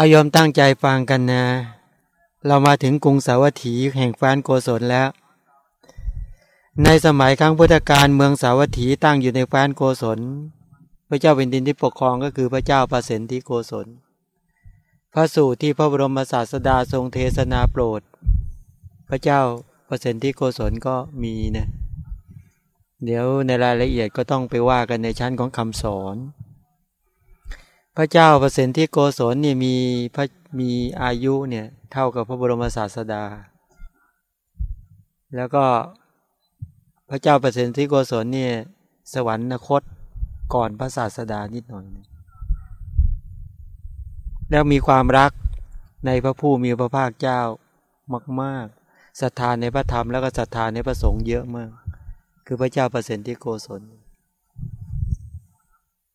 เอาโยมตั้งใจฟังกันนะ เรามาถึงกรุงสาวัตถีแห่งแคว้นโกศลแล้ว ในสมัยครั้งพุทธกาลเมืองสาวัตถีตั้งอยู่ในแคว้นโกศล พระเจ้าแผ่นดินที่ปกครองก็คือพระเจ้าประสิทธิโกศล พระสูตรที่พระบรมศาสดาทรงเทศนาโปรด พระเจ้าประสิทธิโกศลก็มีนะ เดี๋ยวในรายละเอียดก็ต้องไปว่ากันในชั้นของคำสอน ระเจ้าเประสิทธิโกศลเนี่ยมีพระมีอายุเนี่ยเท่ากับพระบรมศาสดา แล้วก็พระเจ้าเประสิทธิโกศลเนี่ยสวรรคตก่อนพระศาสดานิดหน่อย แล้วมีความรักในพระผู้มีพระภาคเจ้ามากๆศรัทธาในพระธรรมแล้วก็ศรัทธาในพระสงฆ์เยอะมาก คือพระเจ้าเปรตที่โกศล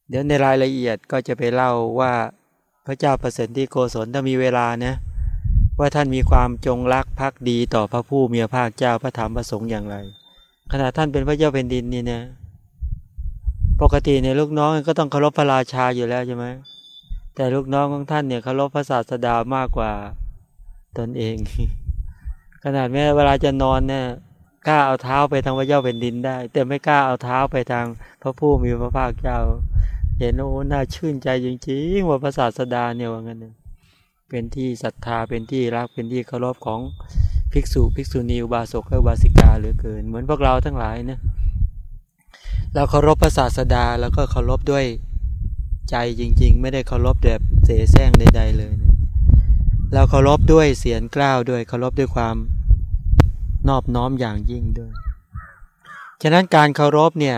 เดี๋ยวในรายละเอียดก็จะไปเล่าว่าพระเจ้าเปรตที่โกศลถ้ามีเวลานะว่าท่านมีความจงรักภักดีต่อพระผู้มีพระภาคเจ้าพระธรรมพระสงฆ์อย่างไร ขณะท่านเป็นพระเจ้าเป็นดินนี่นะปกติในลูกน้องก็ต้องเคารพพระราชาอยู่แล้วใช่ไหมแต่ลูกน้องของท่านเนี่ยเคารพพระศาสดามากกว่าตนเอง ขนาดแม้เวลาจะนอนเนี่ยกล้าเอาเท้าไปทางพระเจ้าเป็นดินได้ แต่ไม่กล้าเอาเท้าไปทางพระผู้มีพระภาคเจ้า เห็นโอ้น่าชื่นใจจริงๆว่าพระศาสดาเนี่ยว่างั้นเป็นที่ศรัทธาเป็นที่รักเป็นที่เคารพของภิกษุภิกษุณีอุบาสกและอุบาสิกาเหลือเกิน เหมือนพวกเราทั้งหลายนะเราเคารพพระศาสดาแล้วก็เคารพด้วยใจจริง ๆ ไม่ได้เคารพแบบเสแสร้งใด ๆ เลยนะเราเคารพด้วยเสียงกล้าวด้วยเคารพด้วยความนอบน้อมอย่างยิ่งด้วย ฉะนั้นการเคารพเนี่ย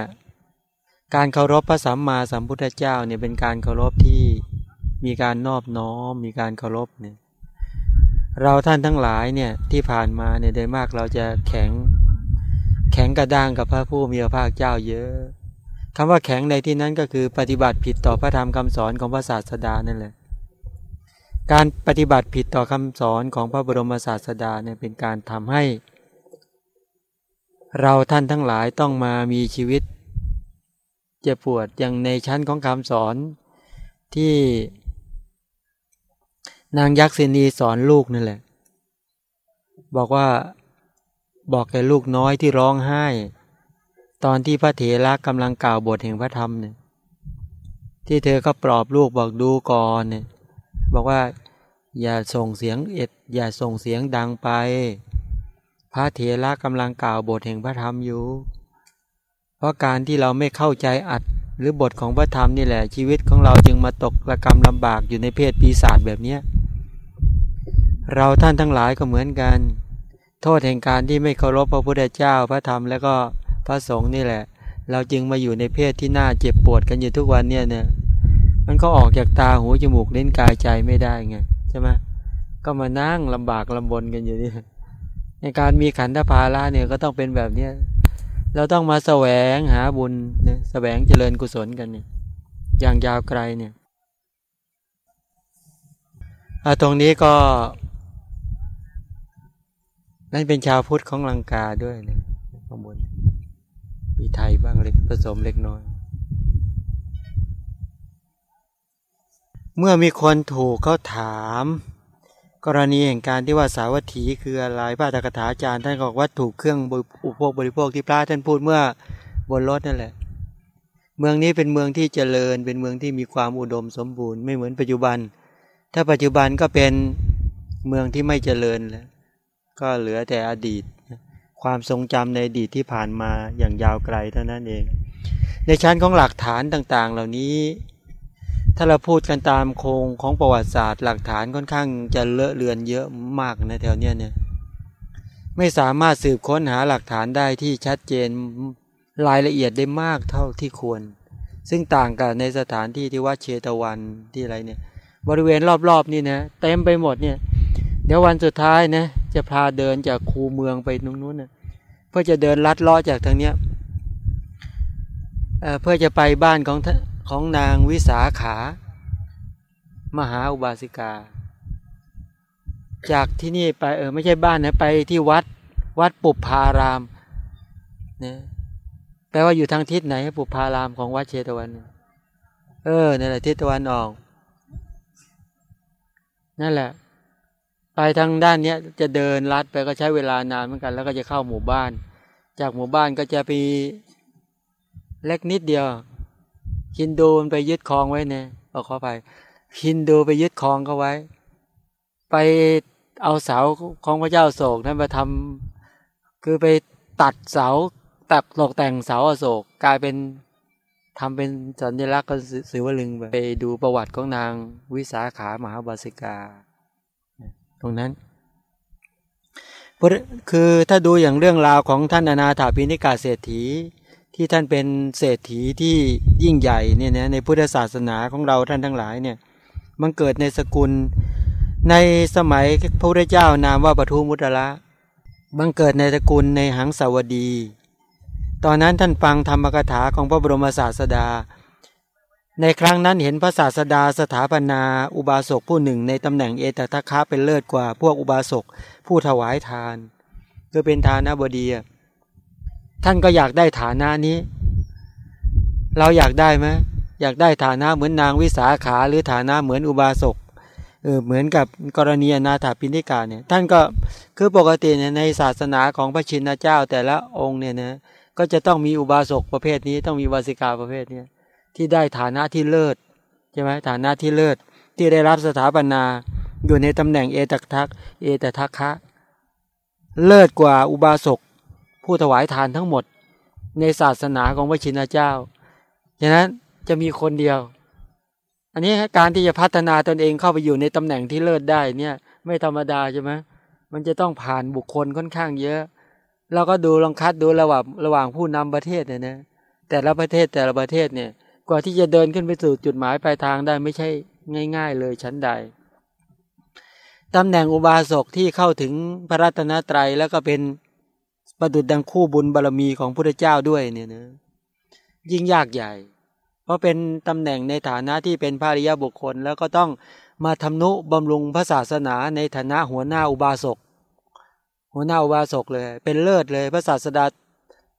การเคารพพระสัมมาสัมพุทธเจ้าเนี่ยเป็นการเคารพที่มีการนอบน้อม มีการเคารพเนี่ยเราท่านทั้งหลายเนี่ยที่ผ่านมาเนี่ยโดยมากเราจะแข็งแข็งกระด้างกับพระผู้มีพระภาคเจ้าเยอะคำว่าแข็งในที่นั้นก็คือปฏิบัติผิดต่อพระธรรมคำสอนของพระศาสดานั่นแหละการปฏิบัติผิดต่อคำสอนของพระบรมศาสดาเนี่ยเป็นการทำให้ เราท่านทั้งหลายต้องมามีชีวิต เจ็บปวดอย่างในชั้นของคำสอนที่นางยักษ์เซนีสอนลูกนั่นแหละ บอกว่าบอกแก่ลูกน้อยที่ร้องไห้ ตอนที่พระเถระกำลังกล่าวบทแห่งพระธรรมเนี่ยที่เธอก็ปลอบลูกบอกดูก่อนเนี่ยบอกว่า อย่าส่งเสียงเอ็ด อย่าส่งเสียงดังไป พระเถระกำลังกล่าวบทแห่งพระธรรมอยู่ เพราะการที่เราไม่เข้าใจอัดหรือบทของพระธรรมนี่แหละชีวิตของเราจึงมาตกระกรรมลำบากอยู่ในเพศปีศาจแบบเนี้ยเราท่านทั้งหลายก็เหมือนกัน โทษแห่งการที่ไม่เคารพพระพุทธเจ้าพระธรรมแล้วก็พระสงฆ์นี่แหละ เราจึงมาอยู่ในเพศที่น่าเจ็บปวดกันอยู่ทุกวันเนี่ยเนี่ยมันก็ออกจากตาหูจมูกเล่นกายใจไม่ได้ไงใช่ไหมก็มานั่งลำบากลำบนกันอยู่นี่ในการมีขันธภาระเนี่ยก็ต้องเป็นแบบเนี้ย เราต้องมาแสวงหาบุญเนี่ยแสวงเจริญกุศลกันเนี่ย อย่างยาวไกลเนี่ยตรงนี้ก็ นั่นเป็นชาวพุทธของลังกาด้วยเนี่ยข้างบนมีไทยบ้างเล็กผสมเล็กน้อย เมื่อมีคนถูกเขาถาม กรณีแห่งการที่ว่าสาวัตถีคืออะไรพระตกถาจารย์ท่านบอกว่าถูกเครื่องอุปโภคบริโภคที่พระท่านพูดเมื่อบนรถนั่นแหละ เมืองนี้เป็นเมืองที่เจริญ เป็นเมืองที่มีความอุดมสมบูรณ์ไม่เหมือนปัจจุบัน ถ้าปัจจุบันก็เป็นเมืองที่ไม่เจริญแล้วก็เหลือแต่อดีต ความทรงจำในอดีตที่ผ่านมาอย่างยาวไกลเท่านั้นเอง ในชั้นของหลักฐานต่างๆ เหล่านี้ ถ้าเราพูดกันตามโครงของประวัติศาสตร์ หลักฐานค่อนข้างจะเลอะเลือนเยอะมากในแถวเนี้ยเนี่ยไม่สามารถสืบค้นหาหลักฐานได้ที่ชัดเจนรายละเอียดได้มากเท่าที่ควร ซึ่งต่างกับในสถานที่ที่วัดเชตวันที่อะไรเนี่ย บริเวณรอบๆนี่นะเต็มไปหมดเนี่ยเดี๋ยววันสุดท้ายนะจะพาเดินจากคูเมืองไปตรงนู้นนะเพื่อจะเดินลัดล้อจากทางเนี้ยเเพื่อจะไปบ้านของ ของนางวิสาขา มหาอุบาสิกา จากที่นี่ไปเออไม่ใช่บ้านนะไปที่วัดวัดปุบพารามเนี่ยแปลว่าอยู่ทางทิศไหนปุบพารามของวัดเชตวัน เออนี่แหละทิศตะวันออก นั่นแหละ ไปทางด้านเนี้ยจะเดินลัดไปก็ใช้เวลานานเหมือนกัน แล้วก็จะเข้าหมู่บ้าน จากหมู่บ้านก็จะไปเล็กนิดเดียว ฮินดูมันไปยึดคลองไว้เนี่ยเอาเข้าไปฮินดูไปยึดคลองเขาไว้ ไปเอาเสาของพระเจ้าโศกนั้นมาทำคือไปตัดเสาตัดตกแต่งเสาอโศกกลายเป็นทำเป็นสัญลักษณ์ก็สือวลึงไปดูประวัติของนางวิสาขามหาบาสิกา ตรงนั้นคือถ้าดูอย่างเรื่องราวของท่านอนาถาปิณิกาเศรษฐี ที่ท่านเป็นเศรษฐีที่ยิ่งใหญ่เนี่ยนะในพุทธศาสนาของเราท่านทั้งหลายเนี่ยมันเกิดในสกุลในสมัยพระพุทธเจ้านามว่าปทุมุตระบังเกิดในตระกูลในหังสาวดี ตอนนั้นท่านฟังธรรมกถาของพระบรมศาสดา ในครั้งนั้นเห็นพระศาสดาสถาปนาอุบาสกผู้หนึ่งในตำแหน่งเอตทัคคะเป็นเลิศกว่าพวกอุบาสกผู้ถวายทานคือเป็นทานบดี ท่านก็อยากได้ฐานะนี้ เราอยากได้ไหมอยากได้ฐานะเหมือนนางวิสาขาหรือฐานะเหมือนอุบาสกเออเหมือนกับกรณีนาถาปิณิกาเนี่ยท่านก็คือปกติเนี่ยในศาสนาของพระชินเจ้าแต่ละองค์เนี่ยนะก็จะต้องมีอุบาสกประเภทนี้ต้องมีวาสิกาประเภทนี้ที่ได้ฐานะที่เลิศใช่ไหมฐานะที่เลิศที่ได้รับสถาปนาอยู่ในตำแหน่งเอตทักเอตทักคะเลิศกว่าอุบาสก ผู้ถวายทานทั้งหมด ในศาสนาของพระชินเจ้าฉะนั้นจะมีคนเดียว อันนี้การที่จะพัฒนาตนเองเข้าไปอยู่ในตำแหน่งที่เลิศได้เนี่ย ไม่ธรรมดาใช่ไหมมันจะต้องผ่านบุคคลค่อนข้างเยอะ เราก็ดูลองคัดดูระหว่างระหว่างผู้นำประเทศเนี่ยนะแต่ละประเทศแต่ละประเทศเนี่ยกว่าที่จะเดินขึ้นไปสู่จุดหมายปลายทางได้ไม่ใช่ง่าย ๆ เลยชั้นใดตำแหน่งอุบาสกที่เข้าถึงพระรัตนตรัยแล้วก็เป็น ประดุจดังคู่บุญบารรมีของพระเจ้าด้วยเนี่ยนะยิ่งยากใหญ่ เพราะเป็นตำแหน่งในฐานะที่เป็นภาริยาบุคคล แล้วก็ต้องมาทำนุบำรุงพระศาสนาในฐานะหัวหน้าอุบาสกหัวหน้าอุบาสกเลย เป็นเลิศเลยพระศาสดา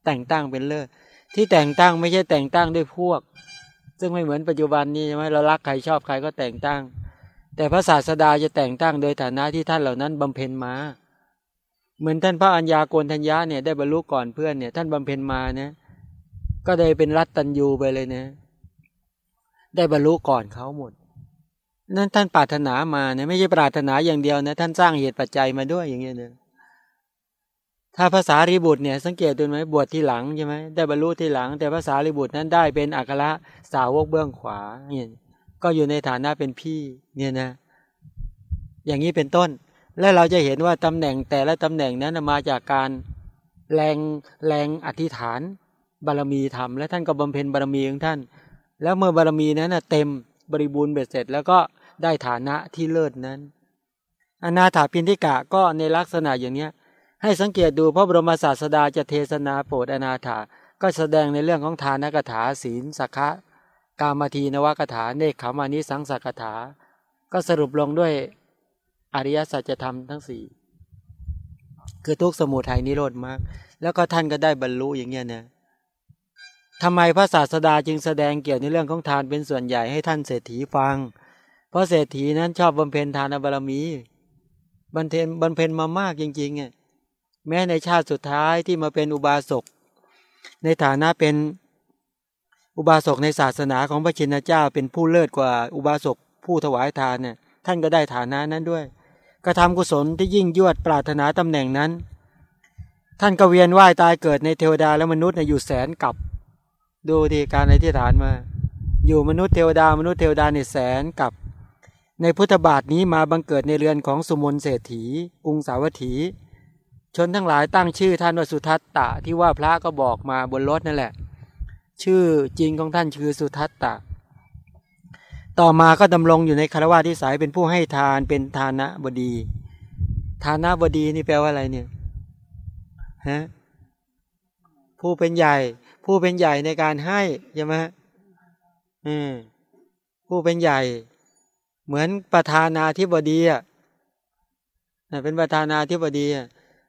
แต่งตั้งเป็นเลิศ ที่แต่งตั้งไม่ใช่แต่งตั้งด้วยพวก ซึ่งไม่เหมือนปัจจุบันนี้ใช่ไหมเรารักใครชอบใครก็แต่งตั้ง แต่พระศาสดาจะแต่งตั้งโดยฐานะที่ท่านเหล่านั้นบำเพ็ญมา เหมือนท่านพระอัญญาโกณทัญญาเนี่ยได้บรรลุก่อนเพื่อนเนี่ย ท่านบำเพ็ญมานี่ยก็ได้เป็นรัตตัญยูไปเลยนะได้บรรลุก่อนเขาหมด นั่นท่านปรารถนามาเนี่ยไม่ใช่ปรารถนาอย่างเดียวนะ ท่านสร้างเหตุปัจจัยมาด้วยอย่างเงี้ยเนี่ยถ้าภาษาริบุตรเนี่ย สังเกตดูไหมบวชที่หลังใช่ไหมได้บรรลุที่หลัง แต่ภาษาริบุตรนั้นได้เป็นอัคระสาวกเบื้องขวาเนี่ยก็อยู่ในฐานะเป็นพี่ เนี่ยนะ อย่างนี้เป็นต้น และเราจะเห็นว่าตำแหน่งแต่ละตำแหน่งนั้นมาจากการแรงแรงอธิษฐานบารมีธรรมและท่านก็บำเพ็ญบารมีของท่าน แล้วเมื่อบารมีนั้นเต็มบริบูรณ์เบ็ดเสร็จ แล้วก็ได้ฐานะที่เลิศนั้น อนาถาปินทิกะก็ในลักษณะอย่างเนี้ยให้สังเกตดูพระบรมศาสดาจะเทศนาโปรดอนาถาก็แสดงในเรื่องของทานกถาศีลสักขะกามาทีนวกถาเนคขมานิสังสักถา ก็สรุปลงด้วย อริยสัจธรรมทั้งสี่คือทุกสมุทัยนิโรธมาก แล้วก็ท่านก็ได้บรรลุอย่างเงี้ยนะทำไมพระศาสดาจึงแสดงเกี่ยวในเรื่องของทานเป็นส่วนใหญ่ให้ท่านเศรษฐีฟัง เพราะเศรษฐีนั้นชอบบำเพ็ญทานบารมีบำเพ็ญบำเพ็ญมามากจริงๆอะแม้ในชาติสุดท้ายที่มาเป็นอุบาสก ในฐานะเป็นอุบาสกในศาสนาของพระชินเจ้าเป็นผู้เลิศกว่าอุบาสกผู้ถวายทานเนี่ยท่านก็ได้ฐานะนั้นด้วย กระทำกุศลที่ยิ่งยวดปรารถนาตำแหน่งนั้น ท่านก็เวียนว่ายตายเกิดในเทวดาและมนุษย์อยู่แสนกับ ดูที่การในที่ฐานมา อยู่มนุษย์เทวดามนุษย์เทวดาในแสนกับ ในพุทธบาทนี้มาบังเกิดในเรือนของสุมนเศรษฐีกรุงสาวัตถี ชนทั้งหลายตั้งชื่อท่านว่าสุทัตตะที่ว่าพระก็บอกมาบนรถนั่นแหละ ชื่อจริงของท่านคือสุทัตตะ ต่อมาก็ดำรงอยู่ในคารวะที่สายเป็นผู้ให้ทานเป็นทานะบดี ทานะบดีนี่แปลว่าอะไรเนี่ยฮะผู้เป็นใหญ่ ผู้เป็นใหญ่ในการให้ใช่ไหมอืมผู้เป็นใหญ่ เหมือนประธานาธิบดีอะเป็นประธานาธิบดีอะ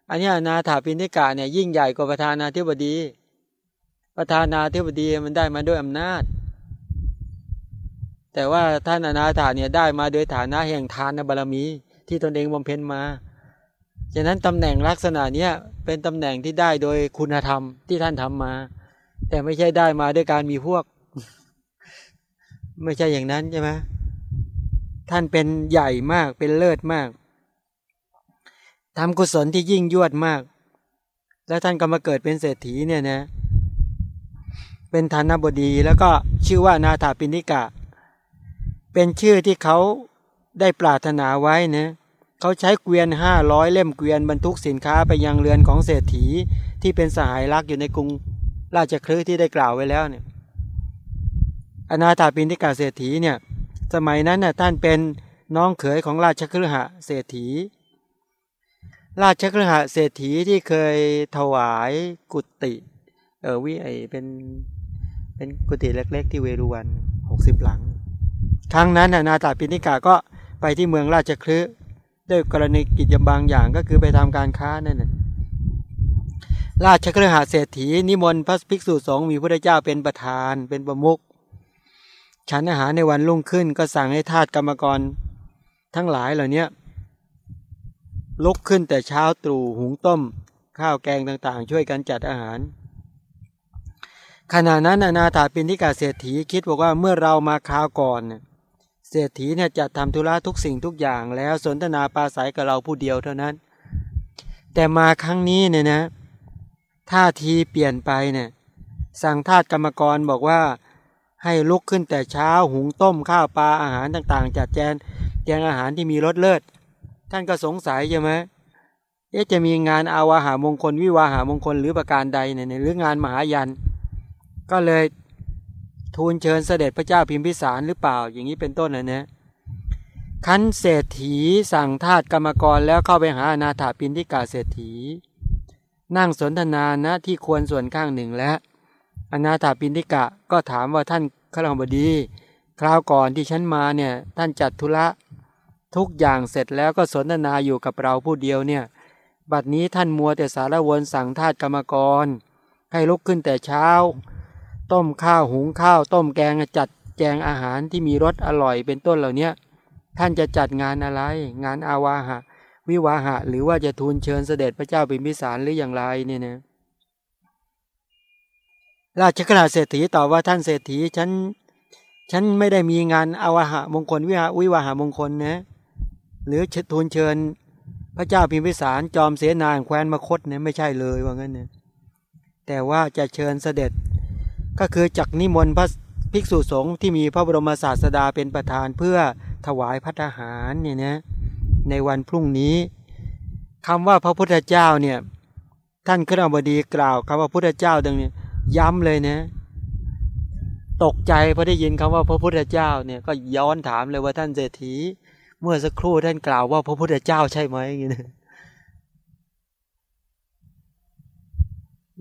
อันนี้นาถาปินิกะเนี่ยยิ่งใหญ่กว่าประธานาธิบดี ประธานาธิบดีมันได้มาด้วยอำนาจ แต่ว่าท่านอนาถาเนี่ยได้มาโดยฐานะแห่งทานบารมี ที่ตนเองบำเพ็ญมาฉะนั้นตำแหน่งลักษณะเนี้ยเป็นตำแหน่งที่ได้โดยคุณธรรมที่ท่านทำมา แต่ไม่ใช่ได้มาด้วยการมีพวก ไม่ใช่อย่างนั้นใช่ไหมท่านเป็นใหญ่มากเป็นเลิศมากทำกุศลที่ยิ่งยวดมาก แล้วท่านก็มาเกิดเป็นเศรษฐีเนี่ยนะ เป็นธนบดีแล้วก็ชื่อว่านาถาปินิกะ เป็นชื่อที่เขาได้ปรารถนาไว้นะเขาใช้เกวียนห้าร้อยเล่มเกวียนบรรทุกสินค้าไปยังเรือนของเศรษฐีที่เป็นสหายรักอยู่ในกรุงราชคลือที่ได้กล่าวไว้แล้วเนี่ยอนาถาปินิกาเศรษฐีเนี่ยสมัยนั้นน่ะท่านเป็นน้องเขยของราชคลือหะเศรษฐี ราชกฤหเศรษฐีที่เคยถวายกุฏิเออวิไอเป็นเป็นกุฏิเล็ก ๆ ที่เวรุวันหกสิบหลัง ครั้งนั้นนาตาปิณิกาก็ไปที่เมืองราชคลึด้วยกรณีกิจบางอย่างก็คือไปทำการค้านั่นแหละราชกฤหาเศรษฐีนิมนต์พระภิกษุสงฆ์มีพระเจ้าเป็นประธานเป็นประมุขฉันอาหารในวันรุ่งขึ้นก็สั่งให้ทาสกรรมกรทั้งหลายเหล่านี้ลุกขึ้นแต่เช้าตรู่หุงต้ม ข้าวแกงต่างๆ ช่วยกันจัดอาหาร ขณะนั้นนาถาปินทิกาเศรษฐีคิดบอกว่าเมื่อเรามาคราวก่อนเเศรษฐีเนี่ยจะทำธุระทุกสิ่งทุกอย่างแล้วสนทนาปาศัยกับเราผู้เดียวเท่านั้น แต่มาครั้งนี้เนี่ยนะท่าทีเปลี่ยนไปเนี่ยสั่งทาสกรรมกรบอกว่าให้ลุกขึ้นแต่เช้าหุงต้มข้าวปลาอาหารต่างๆ จัดแจงแจงอาหารที่มีรสเลิศ ท่านก็สงสัยใช่ไหมเอ๊ะจะมีงานอาวาหามงคลวิวาหามงคลหรือประการใดเนี่ยหรืองานมหายัน ก็เลย ทูลเชิญเสด็จพระเจ้าพิมพิสารหรือเปล่า อย่างนี้เป็นต้นนะเนี่ยคันเศรษฐีสั่งทาสกรรมกรแล้วเข้าไปหาอนาถาปินทิกาเศรษฐี นั่งสนทนานะที่ควรส่วนข้างหนึ่งแล้วอนาถาปินทิกะก็ถามว่าท่านขลังบดี คราวก่อนที่ฉันมาเนี่ยท่านจัดธุระทุกอย่างเสร็จแล้วก็สนทนาอยู่กับเราผู้เดียวเนี่ย บัดนี้ท่านมัวแต่สารวนสั่งทาสกรรมกร ให้ลุกขึ้นแต่เช้า ต้มข้าวหุงข้าว ต้มแกงจัดแจงอาหารที่มีรสอร่อยเป็นต้นเหล่านี้ท่านจะจัดงานอะไร งานอาวาหะ วิวาหะ หรือว่าจะทูลเชิญเสด็จพระเจ้าปิมพิสารหรืออย่างไรเนี่ยนะราชกราเศรษฐีตอบว่าท่านเศรษฐีฉันฉันไม่ได้มีงานอาวาหะมงคลวิวาวิวาหามงคลนะหรือทูลเชิญ พระเจ้าพิมพิสารจอมเสนาแคว้นมคตเนี่ยไม่ใช่เลยว่างั้นเนี่ยแต่ว่าจะเชิญเสด็จ ก็คือจักนิมนต์พระภิกษุสงฆ์ที่มีพระบรมศาสดาเป็นประธานเพื่อถวายพัฒหารเนี่ยนะในวันพรุ่งนี้คำว่าพระพุทธเจ้าเนี่ยท่านขึ้นอบดีกล่าวคำว่าพุทธเจ้าดังนี้ย้ำเลยนะตกใจพอได้ยินคำว่าพระพุทธเจ้าเนี่ยก็ย้อนถามเลยว่าท่านเศรษฐี เมื่อสักครู่ท่านกล่าวว่าพระพุทธเจ้าใช่ไหมอย่างนี้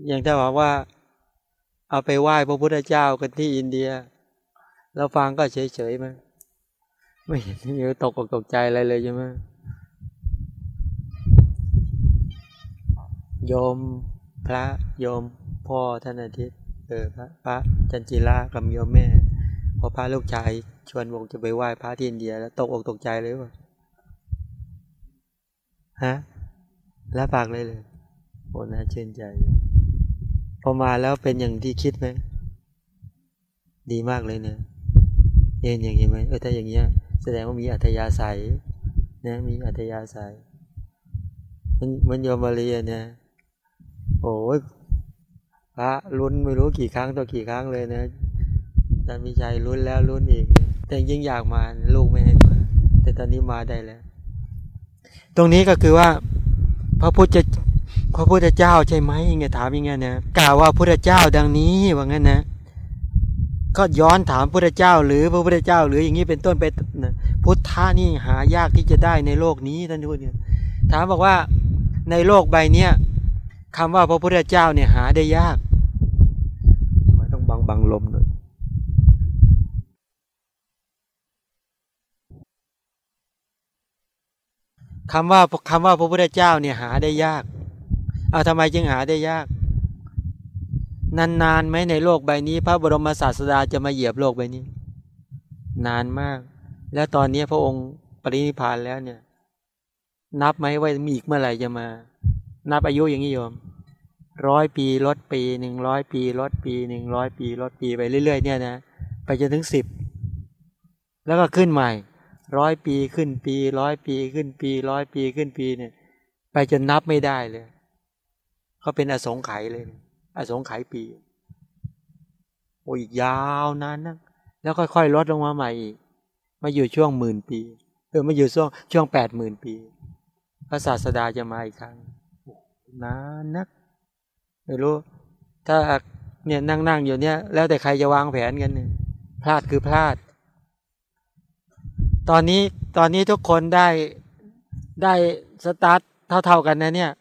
อย่างถ้าบอกว่า เอาไปไหว้พระพุทธเจ้ากันที่อินเดียเราฟังก็เฉยๆไหมไม่เห็นมีตกอกตกใจอะไรเลยใช่ไหมโยมพระโยมพ่อท่านอาทิตย์เออพระพระจันจิรากับโยมแม่ พอพระลูกชายชวนวงจะไปไหว้พระที่อินเดีย แล้วตกอกตกใจเลยว่าฮะแล้วปากเลยเลยโอ้น่าชื่นใจ พอมาแล้วเป็นอย่างที่คิดไหมดีมากเลยเนะเอ็นอย่างนี้ไหมเออถ้าอย่างเงี้ย แสดงว่ามีอัธยาศัยนะมีอัธยาศัย มันมันโยมมาเรียเนี่ยโอ้ยพระลุ้นไม่รู้กี่ครั้งต่อกี่ครั้งเลยนะแต่มีใจลุ้นแล้วลุ้นอีก แต่ยิ่งอยากมาลูกไม่ให้มา แต่ตอนนี้มาได้แล้ว ตรงนี้ก็คือว่า พระพุทธ พระพุทธเจ้าใช่ไหมไงถามยังไงนะกล่าวว่าพุทธเจ้าดังนี้ว่างั้นนะ ก็ย้อนถามพุทธเจ้า หรือพระพุทธเจ้า หรืออย่างนี้เป็นต้นไปนะพุทธะนี่หายากที่จะได้ในโลกนี้ท่านทูตเนี่ยถามบอกว่าในโลกใบเนี้ยคำว่าพระพุทธเจ้าเนี่ยหาได้ยากมันต้องบังบังลมหน่อยคำว่าคำว่าพระพุทธเจ้าเนี่ยหาได้ยาก เอาทำไมจึงหาได้ยาก นานๆไหมในโลกใบนี้ พระบรมศาสดาจะมาเหยียบโลกใบนี้ นานมาก แล้วตอนนี้พระองค์ปรินิพานแล้วเนี่ย นับไหมว่ามีอีกเมื่อไหร่จะมา นับอายุอย่างนี้โยมร้อยปีลดปีหนึ่งร้อยปีลดปีหนึ่งร้อยปีลดปีไปเรื่อย ๆ เนี่ยนะไปจนถึงสิบแล้วก็ขึ้นใหม่ร้อยปีขึ้นปีร้อยปีขึ้นปีร้อยปีขึ้นปีเนี่ย ไปจนนับไม่ได้เลย เขาเป็นอสงไขยเลย อสงไขยปี โอ้ยยาวนานนะแล้วค่อยๆลดลงมาใหม่อีกมาอยู่ช่วงหมื่นปีเออมาอยู่ช่วงช่วงแปดหมื่นปี พระศาสดาจะมาอีกครั้งนานนักไม่รู้ ถ้าเนี่ยนั่งนั่งอยู่เนี่ย แล้วแต่ใครจะวางแผนกันเนี่ยพลาดคือพลาด ตอนนี้ตอนนี้ทุกคนได้ได้สตาร์ทเท่าๆกันนะเนี่ย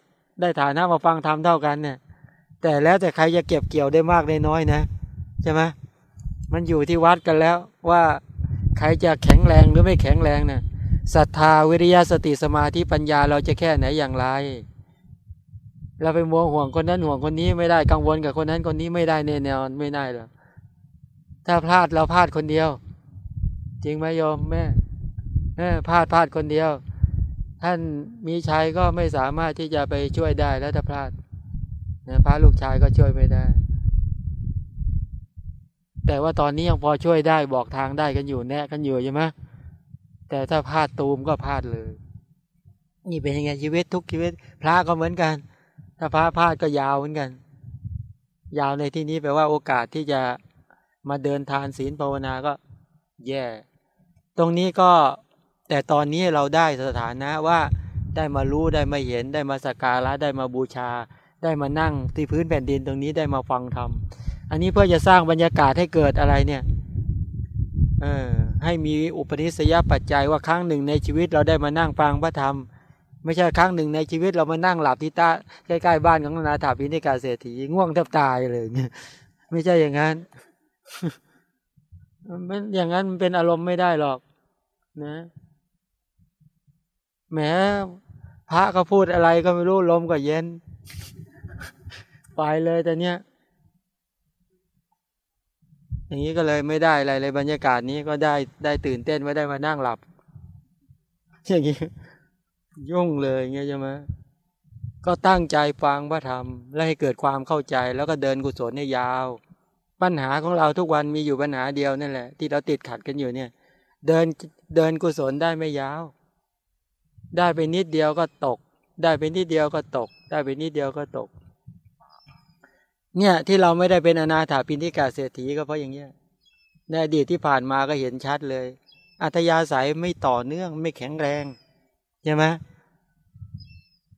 ได้ฐานะมาฟังทำเท่ากันเนี่ย แต่แล้วแต่ใครจะเก็บเกี่ยวได้มากได้น้อยนะใช่ไหมมันอยู่ที่วัดกันแล้วว่าใครจะแข็งแรงหรือไม่แข็งแรงเนะ่ยศรัทธาวิริยะสติสมาธิปัญญาเราจะแค่ไหนอย่างไร เราไปมัวห่วงคนนั้นห่วงคนนี้ไม่ได้กังวลกับคนนั้นคนนี้ไม่ได้แน่นอนไม่ได้หรอกถ้าพลาดเราพลาดคนเดียว จริงไหมโยมแม่พลาดพลาดคนเดียว ท่านมีชัยก็ไม่สามารถที่จะไปช่วยได้แล้วถ้าพลาดนะพระลูกชายก็ช่วยไม่ได้ แต่ว่าตอนนี้ยังพอช่วยได้บอกทางได้กันอยู่แนะกันอยู่ใช่ไหมแต่ถ้าพลาดตูมก็พลาดเลย นี่เป็นยังไงชีวิตทุกชีวิต พระก็เหมือนกัน ถ้าพระพลาดก็ยาวเหมือนกัน ยาวในที่นี้แปลว่าโอกาสที่จะมาเดินทานศีลภาวนาก็แย่ ตรงนี้ก็ แต่ตอนนี้เราได้สถานะว่าได้มารู้ได้มาเห็นได้มาสักการะได้มาบูชา ได้มานั่งที่พื้นแผ่นดินตรงนี้ได้มาฟังธรรมอันนี้เพื่อจะสร้างบรรยากาศให้เกิดอะไรเนี่ยเออให้มีอุปนิสัยปัจจัยว่าครั้งหนึ่งในชีวิตเราได้มานั่งฟังพระธรรม ไม่ใช่ครั้งหนึ่งในชีวิตเรามานั่งหลับที่ตาใกล้ๆบ้านของนาถาพินิกาเศรษฐีง่วงแทบตายเลยเนี่ยไม่ใช่อย่างนั้นมันอย่างนั้นมันเป็นอารมณ์ไม่ได้หรอก นะ แม้พระก็พูดอะไรก็ไม่รู้ลมก็เย็น ไปเลยแต่เนี้ยอย่างนี้ก็เลยไม่ได้อะไรเลยบรรยากาศนี้ก็ได้ได้ตื่นเต้นไม่ได้มานั่งหลับ อย่างนี้ยุ่งเลยเงี้ยใช่ไหมก็ตั้งใจฟังพระธรรม และให้เกิดความเข้าใจแล้วก็เดินกุศลเนี่ยยาว ปัญหาของเราทุกวันมีอยู่ปัญหาเดียวนั่นแหละ ที่เราติดขัดกันอยู่เนี่ย เดินเดินกุศลได้ไม่ยาว ได้ไปนิดเดียวก็ตก ได้ไปนิดเดียวก็ตก ได้ไปนิดเดียวก็ตก เนี่ยที่เราไม่ได้เป็นอนาถาพินิกาเศรษฐีก็เพราะอย่างเงี้ยในอดีตที่ผ่านมาก็เห็นชัดเลย อัธยาศัยไม่ต่อเนื่องไม่แข็งแรงใช่ไหม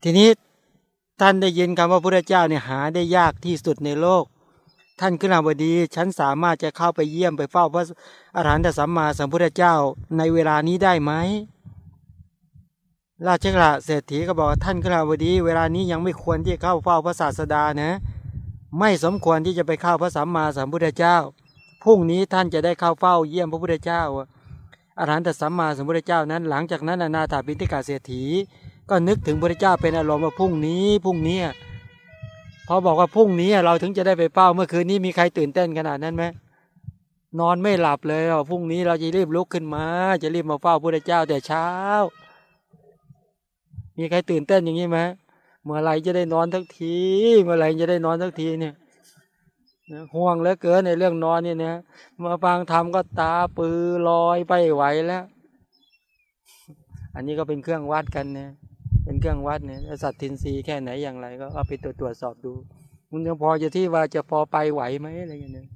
ทีนี้ท่านได้ยินคำว่าพระเจ้าเนี่ยหาได้ยากที่สุดในโลก ท่านขึ้นมาบดีฉันสามารถจะเข้าไปเยี่ยมไปเฝ้าพระอรหันตสัมมาสัมพุทธเจ้าในเวลานี้ได้ไหม ราชกระเศรษฐีก็บอกท่านขึ้นมาบดี เวลานี้ยังไม่ควรที่เข้าเฝ้าพระศาสดานะ ไม่สมควรที่จะไปเข้าพระสัมมาสัมพุทธเจ้าพรุ่งนี้ท่านจะได้เข้าเฝ้าเยี่ยมพระพุทธเจ้าอรหันตสัมมาสัมพุทธเจ้านั้น หลังจากนั้นนาถาปิณิกาเศรษฐี ก็นึกถึงพระเจ้าเป็นอารมณ์ว่าพรุ่งนี้พรุ่งนี้พอบอกว่าพรุ่งนี้เราถึงจะได้ไปเฝ้าเมื่อคืนนี้มีใครตื่นเต้นขนาดนั้นไหมนอนไม่หลับเลยพรุ่งนี้เราจะรีบลุกขึ้นมา จะรีบมาเฝ้าพระพุทธเจ้าแต่เช้า มีใครตื่นเต้นอย่างนี้ไหมเมื่อไรจะได้นอนทักที เมื่อไรจะได้นอนทักทีเนี่ยห่วงเหลือเกินในเรื่องนอนเนี่ยนะมาฟังธรรมก็ตาปือลอยไปไหวแล้ว อันนี้ก็เป็นเครื่องวัดกันเนี่ยเป็นเครื่องวัดเนี่ยสัตว์ทินรีแค่ไหนอย่างไร ก็เอาไปตรวจตรวจสอบดูมันยังพอจะที่ว่าจะพอไปไหวไหมอะไรอย่างเงี้ย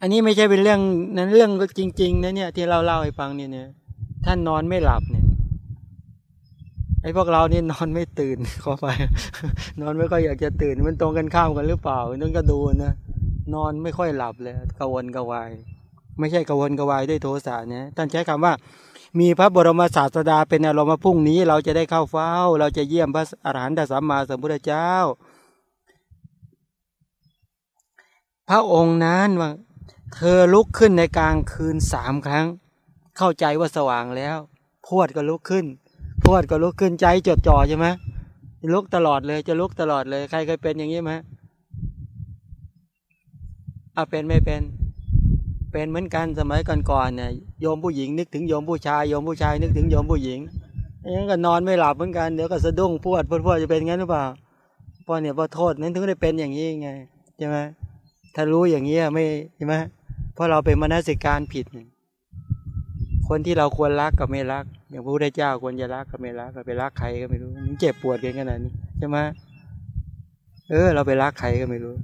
อันนี้ไม่ใช่เป็นเรื่องนั้นเรื่องจริง ๆนะเนี่ยที่เราเล่าให้ฟังเนี่ยเนี่ยท่านนอนไม่หลับเนี่ย ไอ้พวกเรานี่นอนไม่ตื่นขอไป นอนไม่ค่อยอยากจะตื่น มันตรงกันข้ามกันหรือเปล่านั่นก็ดูนะนอนไม่ค่อยหลับเลยกวนกวาย ไม่ใช่กวนกวายด้วยโทสะเนี่ยท่านใช้คำว่า มีพระบรมศาสดาเป็นอารมณ์พุ่งนี้ เราจะได้เข้าเฝ้า เราจะเยี่ยมพระอรหันตสัมมาสัมพุทธเจ้า พระองค์นั้นว่าเธอลุกขึ้นในกลางคืนสามครั้ง เข้าใจว่าสว่างแล้ว พวดก็ลุกขึ้น พวดก็ลุกขึ้นใจจดจ่อใช่ไหมลุกตลอดเลย จะลุกตลอดเลย ใครเคยเป็นอย่างนี้ไหมเอาเป็นไม่เป็น เป็นเหมือนกันสมัยก่อนๆเนี่ยโยมผู้หญิงนึกถึงโยมผู้ชายโยมผู้ชายนึกถึงโยมผู้หญิงอย่างก็นอนไม่หลับเหมือนกันเดี๋ยวก็สะดุ้งพวดพวดพวดจะเป็นงั้นหรือเปล่าพอเนี่ยพอโทษนั้นถึงได้เป็นอย่างนี้ไงใช่ไหมถ้ารู้อย่างนี้ไม่ใช่ไหมเพราะเราเป็นมนสิการผิด คนที่เราควรรักกับไม่รัก อย่างพระพุทธเจ้าควรจะรักกับไม่รักก็ไปรักใครก็ไม่รู้มันเจ็บปวดกันขนาดนี้ใช่ไหมเออ เราไปรักใครก็ไม่รู้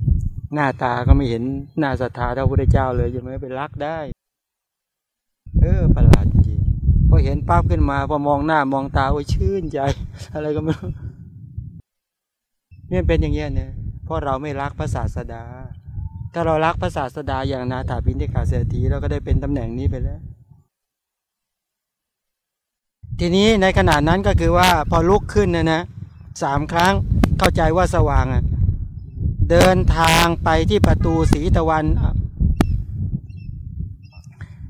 หน้าตาก็ไม่เห็นหน้าศรัทธาเท่าพระพุทธเจ้าเลยใช่ไหมไปรักได้ เออประหลาดจริงพอเห็นปั๊บขึ้นมาพอมองหน้ามองตาโอ้ยชื่นใจ อะไรก็ไม่รู้นี่เป็นอย่างเงี้ยเนี่ยเพราะเราไม่รักพระศาสดา ถ้าเรารักพระศาสดาอย่างนาถาพินทิกาเศรษฐีเราก็ได้เป็นตำแหน่งนี้ไปแล้ว ทีนี้ในขณะนั้นก็คือว่าพอลุกขึ้นนะนะสามครั้งเข้าใจว่าสว่างอะเดินทางไปที่ประตูสีตะวัน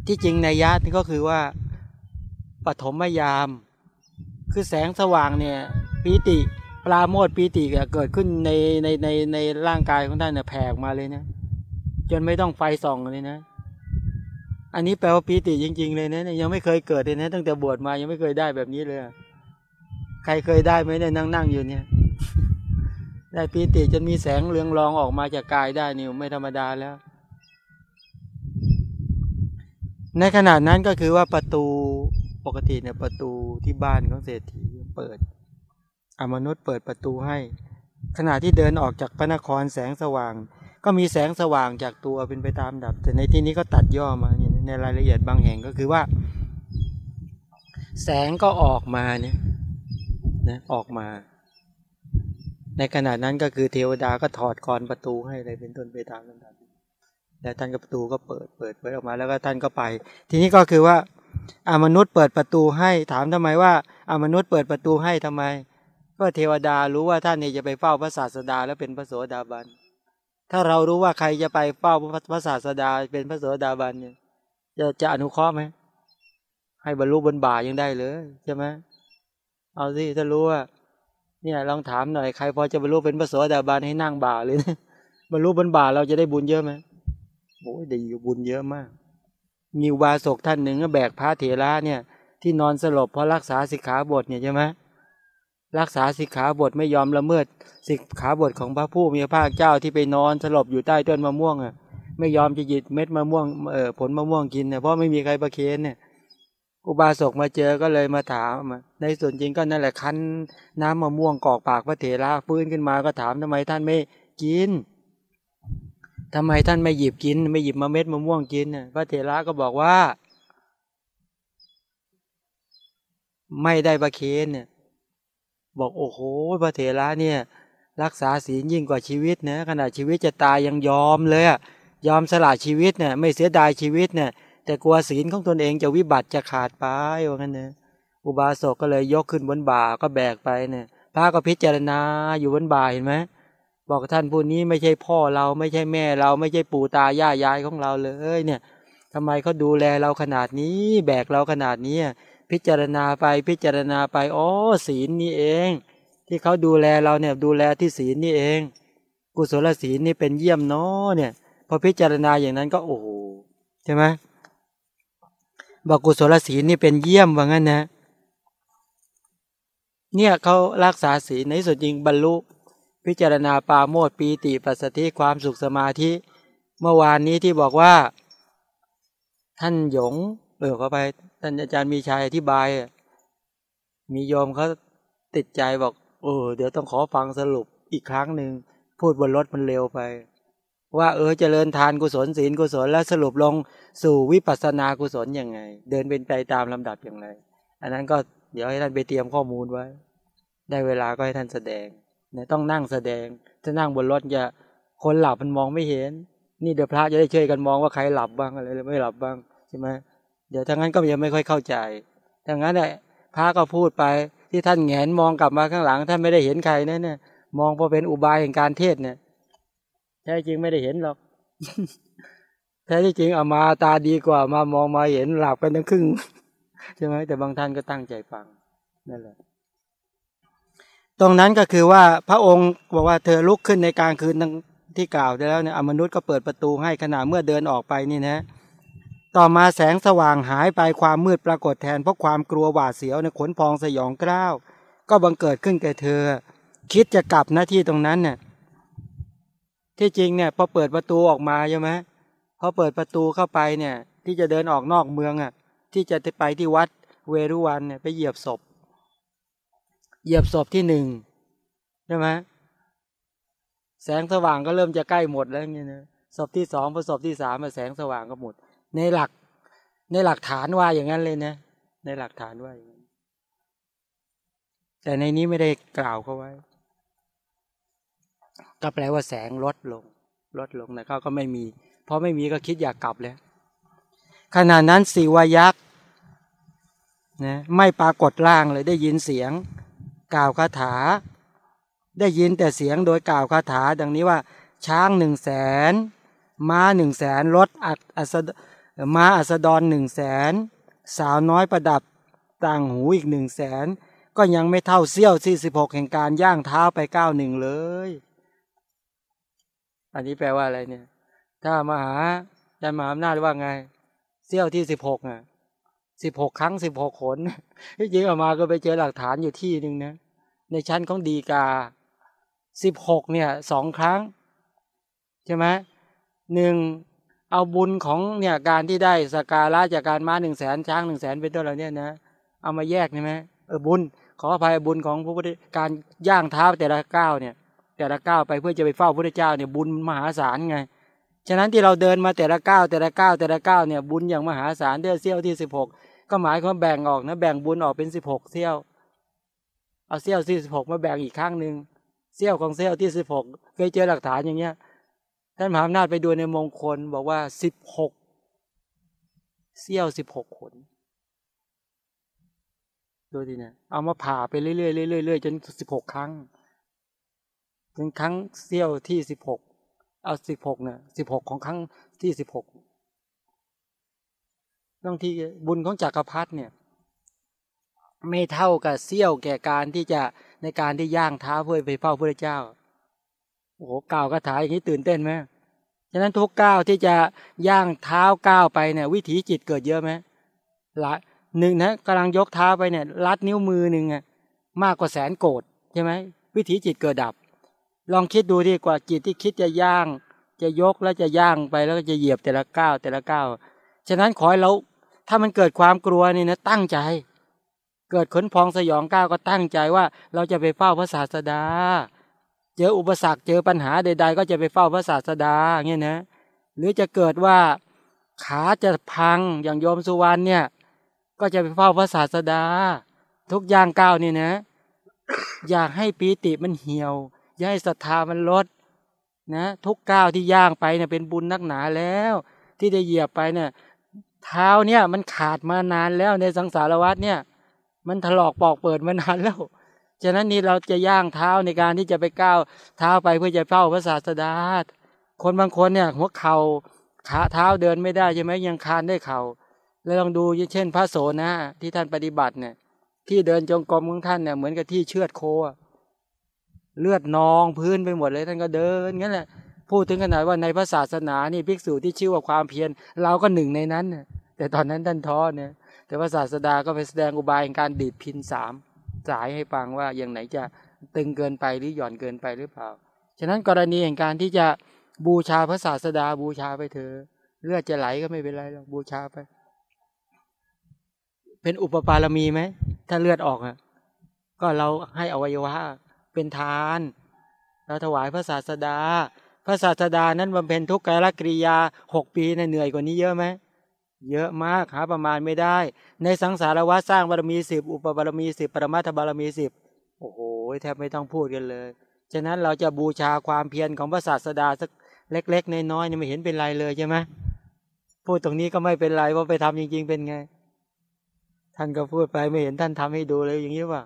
ที่จริงในยะนี่ก็คือว่าปฐมยาม คือแสงสว่างเนี่ยปีติปราโมทปีติเกิดขึ้นในในในในร่างกายของท่านเนี่ยแผ่มาเลยนะจนไม่ต้องไฟส่องเลยนะ อันนี้แปลว่าปีติจริง ๆ เลยนะยังไม่เคยเกิดเลยนะตั้งแต่บวชมายังไม่เคยได้แบบนี้เลย ใครเคยได้ไหมเนี่ยนั่งนั่งอยู่เนี่ย ได้ปีติจนมีแสงเรืองรองออกมาจากกายได้นี่ไม่ธรรมดาแล้ว ในขณะนั้นก็คือว่าประตูปกติเนี่ยประตูที่บ้านของเศรษฐีเปิดอมนุษย์เปิดประตูให้ ขณะที่เดินออกจากพระนครแสงสว่าง ก็มีแสงสว่างจากตัวเป็นไปตามดับ แต่ในที่นี้ก็ตัดย่อมา ในรายละเอียดบางแห่งก็คือว่า แสงก็ออกมาเนี่ยนะออกมา ในขณะนั้นก็คือเทวดาก็ถอดกรประตูให้อะไรเป็นต้นไปตามลำดับแล้วท่านก็ประตูก็เปิดเปิดเปิดออกมาแล้วก็ท่านก็ไป ทีนี้ก็คือว่าอามนุษย์เปิดประตูให้ถามทำไมว่าอามนุษย์เปิดประตูให้ทำไม ก็เทวดารู้ว่าท่านเนี่ยจะไปเฝ้าพระศาสดาแล้วเป็นพระโสดาบันถ้าเรารู้ว่าใครจะไปเฝ้าพระศาสดาเป็นพระโสดาบันเนี่ย จะจะอนุเคราะห์ไหมให้บรรลุบนบ่ายังได้เลยใช่ไหมเอาสิถ้ารู้ว่าเนี่ยลองถามหน่อยใครพอจะบรรลุเป็นพระโสดาบันให้นั่งบ่าเลยนะบรรลุบนบ่าเราจะได้บุญเยอะไหมโอ้ยได้บุญเยอะมาก มีวาสกท่านหนึ่งก็แบกพระเถระเนี่ย ที่นอนสลบเพราะรักษาสิกขาบทเนี่ยใช่ไหมรักษาสิกขาบทไม่ยอมละเมิดสิกขาบทของพระผู้มีพระภาคเจ้าที่ไปนอนสลบอยู่ใต้ต้นมะม่วงอะ ไม่ยอมจะหยิบเม็ดมะม่วงเออผลมะม่วงกินเนี่ยเพราะไม่มีใครประเคนเนี่ย อุบาสกมาเจอก็เลยมาถามในส่วนจริงก็นั่นแหละคั้นน้ำมะม่วงกอกปากพระเถระฟื้นขึ้นมาก็ถามทำไมท่านไม่กินทำไมท่านไม่หยิบกิน ไม่หยิบมาเม็ดมะม่วงกินพระเถระก็บอกว่า ไม่ได้ประเคนเนี่ยบอกโอ้โหพระเถระเนี่ย รักษาศีลยิ่งกว่าชีวิตนะขณะชีวิตจะตายยังยอมเลยอะ ยอมสละชีวิตเนี่ยไม่เสียดายชีวิตเนี่ยแต่กลัวศีลของตนเองจะวิบัติจะขาดไปว่างั้นนะอุบาสกก็เลยยกขึ้นบนบ่าก็แบกไปเนี่ยพระก็พิจารณาอยู่บนบ่าเห็นไหมบอกท่านผู้นี้ไม่ใช่พ่อเราไม่ใช่แม่เราไม่ใช่ปู่ตายายายของเราเลยเนี่ยทำไมเขาดูแลเราขนาดนี้ แบกเราขนาดนี้พิจารณาไปพิจารณาไปอ๋อศีลนี่เอง ที่เขาดูแลเราเนี่ยดูแลที่ศีลนี่เอง กุศลศีลนี่เป็นเยี่ยมเนาะเนี่ย พอพิจารณาอย่างนั้นก็โอ้โหใช่ไหมบอกกุศลศีลนี่เป็นเยี่ยมว่างั้นนะ เนี่ยเขารักษาศีลในสุดจริงบรรลุ พิจารณาปาโมดปีติปัสสติความสุขสมาธิ เมื่อวานนี้ที่บอกว่า ท่านหยง เออเข้าไป ท่านอาจารย์มีชัยอธิบาย มีโยมเขาติดใจบอก เออ เดี๋ยวต้องขอฟังสรุปอีกครั้งหนึ่ง พูดบนรถมันเร็วไป ว่าเออเจริญทานกุศลศีลกุศลแล้วสรุปลงสู่วิปัสสนากุศลยังไง เดินเป็นไปตามลำดับอย่างไร อันนั้นก็เดี๋ยวให้ท่านไปเตรียมข้อมูลไว้ ได้เวลาก็ให้ท่านแสดงเนี่ยต้องนั่งแสดง ถ้านั่งบนรถจะคนหลับมันมองไม่เห็น นี่เดี๋ยวพระจะได้ช่วยกันมองว่าใครหลับบ้างอะไรไม่หลับบ้างใช่ไหมเดี๋ยวทั้งนั้นก็ยังไม่ค่อยเข้าใจทั้งนั้นแหละพระก็พูดไปที่ท่านแงนมองกลับมาข้างหลังท่านไม่ได้เห็นใครนั่นเนี่ยมองพอเป็นอุบายแห่งการเทศเนี่ย แท้จริงไม่ได้เห็นหรอกแท้ที่จริงเอามาตาดีกว่ามามองมาเห็นหลับกันทั้งครึ่งใช่ไหมแต่บางท่านก็ตั้งใจฟังนั่นแหละตรงนั้นก็คือว่าพระองค์บอกว่าเธอลุกขึ้นในกลางคืนที่กล่าวได้แล้วเนี่ยอมนุษย์ก็เปิดประตูให้ขณะเมื่อเดินออกไปนี่นะ ต่อมาแสงสว่างหายไปความมืดปรากฏแทนเพราะความกลัวหวาดเสียวในขนพองสยองกล้าว ก็บังเกิดขึ้นแก่เธอ คิดจะกลับหน้าที่ตรงนั้นเนี่ย ที่จริงเนี่ยพอเปิดประตูออกมาใช่ไหมพอเปิดประตูเข้าไปเนี่ย ที่จะเดินออกนอกเมืองอะ ที่จะไปที่วัดเวรุวันเนี่ยไปเหยียบศพ เหยียบศพที่หนึ่งใช่ไหมแสงสว่างก็เริ่มจะใกล้หมดแล้วเนี่ยนะศพที่สองพอศพที่สามแสงสว่างก็หมด ในหลัก ในหลักฐานว่าอย่างนั้นเลยนะในหลักฐานว่าอย่างนั้นแต่ในนี้ไม่ได้กล่าวเขาไว้ ก็แปลว่าแสงลดลง ลดลงนะเขาก็ไม่มี เพอไม่มีก็คิดอยากกลับแล้วขณะนั้นสีวายักษ์นะไม่ปรากฏร่างเลยได้ยินเสียง กล่าวคาถา ได้ยินแต่เสียงโดยกล่าวคาถา ดังนี้ว่า ช้างหนึ่งแสนม้าหนึ่งแสนรถอัดอัสม้าอัสดรหนึ่งแสนสาวน้อยประดับต่างหูอีกหนึ่งแสนก็ยังไม่เท่าเสี้ยวที่สิบหกแห่งการย่างเท้าไปเก้าหนึ่งเลย อันนี้แปลว่าอะไรเนี่ย ถ้ามหาจะมหาอำนาจว่าไงเสี้ยวที่สิบหกอะสิบหกครั้งสิบหกขนที่จริงออกมาก็ไปเจอหลักฐานอยู่ที่หนึ่งนะในชั้นของดีกาสิบหกเนี่ยสองครั้ง ใช่ไหมหนึ่งเอาบุญของเนี่ยการที่ได้สการะจากการม้าหนึ่งแสนช้างหนึ่งแสนเป็นต้นเหล่านี้นะเอามาแยกใช่ไหมเออบุญขออภัยบุญของพระพุทธการย่างเท้าแต่ละก้าวเนี่ย แต่ละก้าวไปเพื่อจะไปเฝ้าพระเจ้าเนี่ยบุญมหาศาลไง ฉะนั้นที่เราเดินมาแต่ละก้าวแต่ละก้าวแต่ละก้าวเนี่ยบุญอย่างมหาศาลเดือเสี้ยวที่สิบหกก็หมายความแบ่งออกนะแบ่งบุญออกเป็นสิบหกเสี้ยว เอาเสี้ยวที่สิบหกมาแบ่งอีกข้างหนึ่งเสี้ยวของเสี้ยวที่สิบหกเคยเจอหลักฐานอย่างเงี้ยท่านมหาอำนาจไปดูในมงคลบอกว่าสิบหกเสี้ยวสิบหกขนดูดิเนี่ยเอามาผ่าไปเรื่อยๆเรื่อยๆจนสิบหกครั้ง จนครั้งเสี้ยวที่สิบหกเอาสิบหกเนี่ยสิบหกของครั้งที่สิบหกบางทีบุญของจักรพรรดิเนี่ย ไม่เท่ากับเสี้ยวแก่การที่จะในการที่ย่างเท้าเพื่อไปเฝ้าพระเจ้าโอ้โหกล่าวคาถาอย่างนี้ตื่นเต้นไหมฉะนั้นทุกก้าวที่จะย่างเท้าก้าวไปเนี่ยวิถีจิตเกิดเยอะไหมละหนึ่งนะกำลังยกเท้าไปเนี่ย ลัดนิ้วมือหนึ่งอะมากกว่าแสนโกดใช่ไหมวิถีจิตเกิดดับ ลองคิดดูดีกว่าจิตที่คิดจะย่าง จะยกแล้วจะย่างไปแล้วก็จะเหยียบแต่ละก้าวแต่ละก้าวฉะนั้นขอให้เราถ้ามันเกิดความกลัวนี่นะตั้งใจ เกิดขนพองสยองก้าวก็ตั้งใจว่า เราจะไปเฝ้าพระศาสดา เจออุปสรรคเจอปัญหาใด ๆ ก็จะไปเฝ้าพระศาสดาเงี้ยนะหรือจะเกิดว่าขาจะพังอย่างโยมสุวรรณเนี่ย ก็จะไปเฝ้าพระศาสดา ทุกอย่างก้าวนี่นะ อยากให้ปีติมันเหี่ยว ยากให้ศรัทธามันลดนะทุกก้าวที่ย่างไปเนี่ยเป็นบุญนักหนาแล้ว ที่ได้เหยียบไปเนี่ยเท้าเนี่ยมันขาดมานานแล้วในสังสารวัฏเนี่ย มันถลอกปอกเปิดมานานแล้วฉะนั้นนี่เราจะย่างเท้าในการที่จะไปก้าวเท้าไปเพื่อจะเฝ้าพระศาสดาคนบางคนเนี่ยหัวเข่าขาเท้าเดินไม่ได้ใช่ไหมยังคานได้เข่าแล้วลองดูเช่นพระโสนะที่ท่านปฏิบัติเนี่ย ที่เดินจงกรมของท่านเนี่ยเหมือนกับที่เชือดโค เลือดนองพื้นไปหมดเลยท่านก็เดินงั้นแหละพูดถึงขนาดว่าในพระศาสนานี่ภิกษุที่ชื่อว่าความเพียรเราก็หนึ่งในนั้นแต่ตอนนั้นท่านท้อเนี่ยแต่พระศาสดาก็ไปแสดงอุบายการดีดพินสามสายให้ฟังว่าอย่างไหนจะตึงเกินไปหรือหย่อนเกินไปหรือเปล่า ฉะนั้นกรณีแห่งการที่จะบูชาพระศาสดาบูชาไปเถอะเลือดจะไหลก็ไม่เป็นไรหรอกบูชาไป เป็นอุปปารมีไหมถ้าเลือดออกอะก็เราให้อวัยวะ เป็นทาน เราถวายพระศาสดา พระศาสดานั้นบำเพ็ญทุกขกิริยาหกปีในเหนื่อยกว่านี้เยอะไหมเยอะมากหาประมาณไม่ได้ ในสังสารวัฏสร้างบารมีสิบอุปบารมีสิบปรมาทบารมีสิบโอ้โหแทบไม่ต้องพูดกันเลยฉะนั้นเราจะบูชาความเพียรของพระศาสดาสักเล็ก ๆ น้อยๆนี่ไม่เห็นเป็นไรเลยใช่ไหมพูดตรงนี้ก็ไม่เป็นไรว่าไปทำจริง ๆ เป็นไง ท่านก็พูดไปไม่เห็นท่านทำให้ดูเลยอย่างนี้ว่า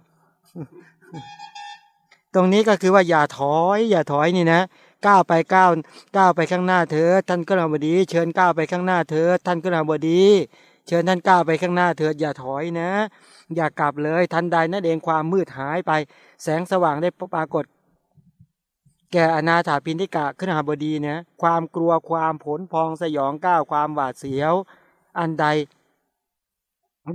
ตรงนี้ก็คือว่าอย่าถอย อย่าถอยนี่นะก้าวไปก้าวก้าวไปข้างหน้าเธอท่านก็นาบดี เชิญก้าวไปข้างหน้าเธอท่านก็นาบดี เชิญท่านก้าวไปข้างหน้าเธออย่าถอยนะ อย่ากลับเลยทันใดนั่นเองความมืดหายไป แสงสว่างได้ปรากฏ แก่อนาถาปินทิกะขึ้นหาบดีนะความกลัวความผลพองสยองก้าวความหวาดเสียว อันใด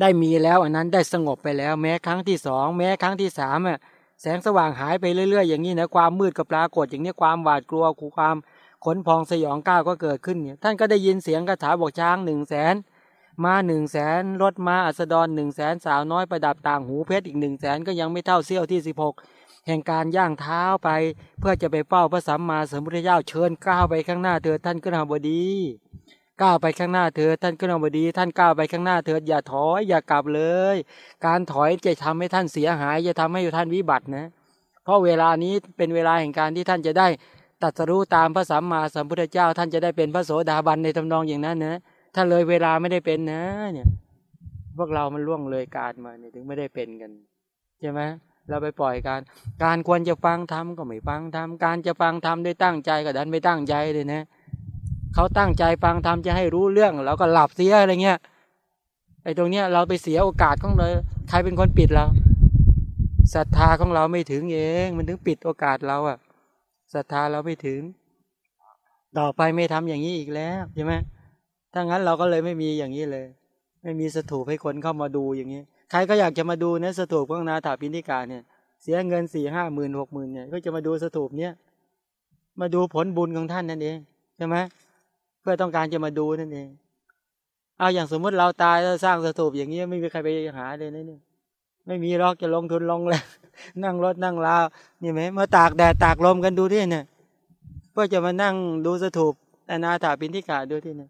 ได้มีแล้วอันนั้นได้สงบไปแล้ว แม้ครั้งที่สองแม้ครั้งที่สามอะ แสงสว่างหายไปเรื่อย ๆ อย่างนี้นะความมืดก็ปรากฏอย่างนี้ความหวาดกลัวความขนพองสยองก้าวก็เกิดขึ้นเนี่ยท่านก็ได้ยินเสียงคาถาบอกช้างหนึ่งแสนมาหนึ่งแสนรถมาอัสดรหนึ่งแสนสาวน้อยประดับต่างหูเพชรอีกหนึ่งแสนก็ยังไม่เท่าเสี้ยวที่สิบหกแห่งการย่างเท้าไป เพื่อจะไปเฝ้าพระสัมมาสัมพุทธเจ้าเชิญก้าวไปข้างหน้าเถิดท่านก็นบดี ก้าวไปข้างหน้าเถิดท่านก็นบดี ท่านก้าวไปข้างหน้าเถิดอย่าถอยอย่ากลับเลย การถอยจะทำให้ท่านเสียหายจะทำให้ท่านวิบัตินะ เพราะเวลานี้เป็นเวลาแห่งการที่ท่านจะได้ตัดสู้ตามพระสัมมาสัมพุทธเจ้า ท่านจะได้เป็นพระโสดาบันในตำนองอย่างนั้นนะถ้าเลยเวลาไม่ได้เป็นนะ เนี่ยพวกเรามันล่วงเลยการมาเนี่ยถึงไม่ได้เป็นกันใช่ไหมเราไปปล่อยการ การควรจะฟังทำก็ไม่ฟังทำการจะฟังทำด้วยตั้งใจก็ดันไม่ตั้งใจเลยนะ เขาตั้งใจฟังทำจะให้รู้เรื่องเราก็หลับเสียอะไรเงี้ยไอ้ตรงเนี้ยเราไปเสียโอกาสของเลยใครเป็นคนปิดเราศรัทธาของเราไม่ถึงเอง มันถึงปิดโอกาสเราอะศรัทธาเราไม่ถึง ต่อไปไม่ทำอย่างนี้อีกแล้วใช่ไหมถ้างั้นเราก็เลยไม่มีอย่างนี้เลย ไม่มีสถูปให้คนเข้ามาดูอย่างนี้ ใครก็อยากจะมาดูเนี่ยสถูปของนาถาพินิกาเนี่ย เสียเงินสี่ห้าหมื่นหกหมื่นเนี่ยก็จะมาดูสถูปเนี่ยมาดูผลบุญของท่านนั่นเองใช่ไหม พื่อต้องการจะมาดูนั่นเอง เอาอย่างสมมติเราตายแล้วสร้างสถูปอย่างนี้ไม่มีใครไปหาเลยนะเนี่ยไม่มีหรอกจะลงทุนลงเลยนั่งรถนั่งลาวนี่ไหมมาตากแดดตากลมกันดูที่เนี่ยเพื่อจะมานั่งดูสถูปอนาถาปินทิกาดูที่เนี่ย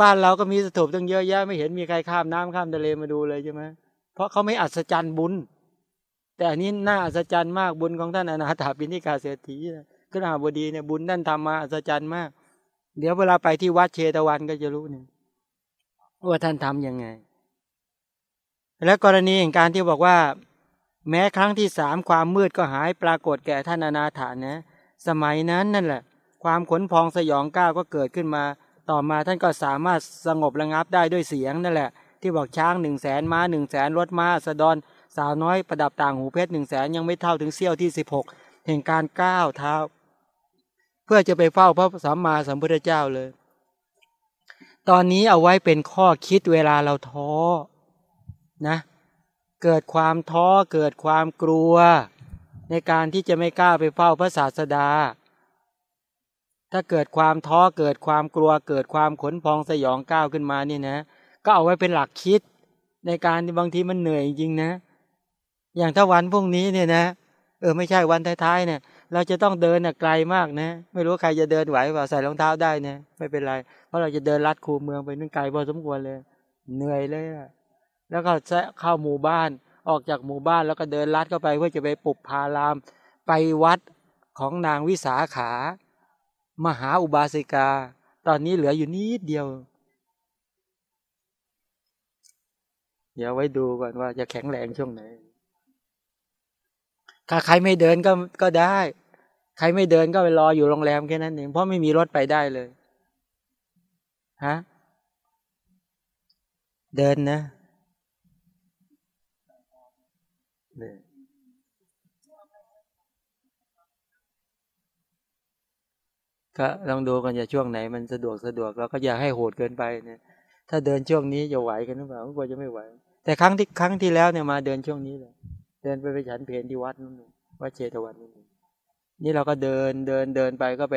บ้านเราก็มีสถูปตั้งเยอะแยะไม่เห็นมีใครข้ามน้ำข้ามทะเลมาดูเลยใช่ไหมเพราะเขาไม่อัศจรรย์บุญ แต่อันนี้น่าอัศจรรย์มากบุญของท่านอนาถาปินทิกาเศรษฐี ก็นาบดีเนี่ยบุญท่านทำมาอัศจรรย์มาก เดี๋ยวเวลาไปที่วัดเชตวันก็จะรู้เนี่ยว่าท่านทํำยังไง และกรณีแห่งการที่บอกว่า แม้ครั้งที่สามความมืดก็หายปรากฏแก่ท่านอนาถานะ สมัยนั้นนั่นแหละ ความขนพองสยองก้าวก็เกิดขึ้นมา ต่อมาท่านก็สามารถสงบระงับได้ด้วยเสียงนั่นแหละ ที่บอกช้างหนึ่งแสนม้าหนึ่งแสนรถม้าสะดอนสาวน้อยประดับต่างหูเพชรหนึ่งแสนยังไม่เท่าถึงเซี่ยวที่สิบหกแห่งการก้าวเท้า เพื่อจะไปเฝ้าพระสัมมาสัมพุทธเจ้าเลย ตอนนี้เอาไว้เป็นข้อคิดเวลาเราท้อนะ เกิดความท้อเกิดความกลัว ในการที่จะไม่กล้าไปเฝ้าพระศาสดา ถ้าเกิดความท้อเกิดความกลัว เกิดความขนพองสยองก้าวขึ้นมานี่นะ ก็เอาไว้เป็นหลักคิด ในการที่บางทีมันเหนื่อยจริงนะ อย่างถ้าวันพรุ่งนี้เนี่ยนะ เออไม่ใช่วันท้ายๆเนี่ย เราจะต้องเดินนะไกลมากนะ ไม่รู้ใครจะเดินไหวเปล่าใส่รองเท้าได้นี่ยไม่เป็นไร เพราะเราจะเดินลัดคูเมืองไปนึงไกลพอสมควรเลย เหนื่อยเลยอะแล้วก็จะเข้าหมู่บ้านออกจากหมู่บ้านแล้วก็เดินลัดเข้าไปเพื่อจะไปปุบพาราม ไปวัดของนางวิสาขา มหาอุบาสิกา ตอนนี้เหลืออยู่นิดเดียว เดี๋ยวไว้ดูก่อนว่าจะแข็งแรงช่วงไหน ถ้าใครไม่เดินก็ก็ได้ ใครไม่เดินก็ไปรออยู่โรงแรมแค่นั้นเองเพราะไม่มีรถไปได้เลยฮะเดินนะเนี่ยก็ลองดูกันอย่าช่วงไหนมันสะดวกสะดวกแล้วก็อย่าให้โหดเกินไปเนี่ย ถ้าเดินช่วงนี้จะไหวกันหรือเปล่ากลัวจะไม่ไหว แต่ครั้งที่ครั้งที่แล้วเนี่ยมาเดินช่วงนี้เลย เดินไปไปฉันเพลนที่วัดนู่นวัดเชตวันนี่นนี่เราก็เดินเดินเดินไปก็ไป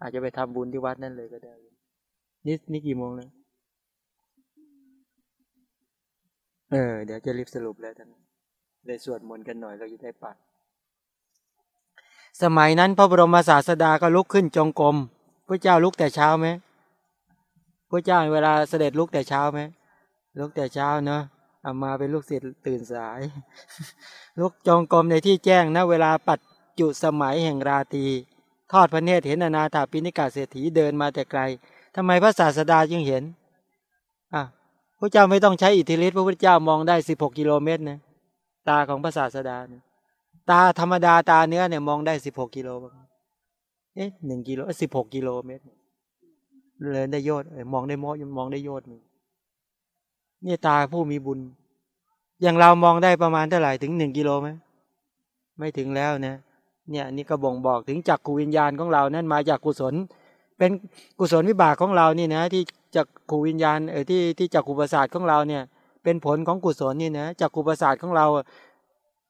อาจจะไปทำบุญที่วัดนั่นเลยก็ได้ นี่นี่กี่โมงแล้วเออเดี๋ยวจะรีบสรุปแล้วท่านได้สวดมนต์กันหน่อยเราจะได้ปัด สมัยนั้นพระบรมศาสดาก็ลุกขึ้นจงกรมพระเจ้าลุกแต่เช้าไหมพระเจ้าเวลาเสด็จลุกแต่เช้าไหมลุกแต่เช้าเนาะ อามาเป็นลูกศิษย์ตื่นสาย ลุกจองกรมในที่แจ้งนะเวลาปัดจุสมัยแห่งราตรีทอดพระเนตรเห็นอนาถาปิณิกาเศรษฐีเดินมาแต่ไกลทำไมพระศาสดาจึงเห็นอะพระเจ้าไม่ต้องใช้อิทธิฤทธิ์พระพุทธเจ้ามองได้สิบหกกิโลเมตรนะตาของพระศาสดาเนี่ยตาธรรมดาตาเนื้อเนี่ยมองได้สิบหกกิโลเอ๊ะหนึ่งกิโลสิบหกกิโลเมตรเลยได้ยอดมองได้มอมองได้ยอดหนึ่ง เนี่ยตาผู้มีบุญ อย่างเรามองได้ประมาณเท่าไหร่ถึงหนึ่งกิโลไหมไม่ถึงแล้วนะเนี่ยนี่ก็บ่งบอกถึงจักกุวิญญาณของเรานั้นมาจากกุศล เป็นกุศลวิบากของเรานี่นะ ที่จากขูวิญญาณเออที่ที่จากขุประสาทของเราเนี่ย เป็นผลของกุศลนี่นะจากขุประสาทของเรา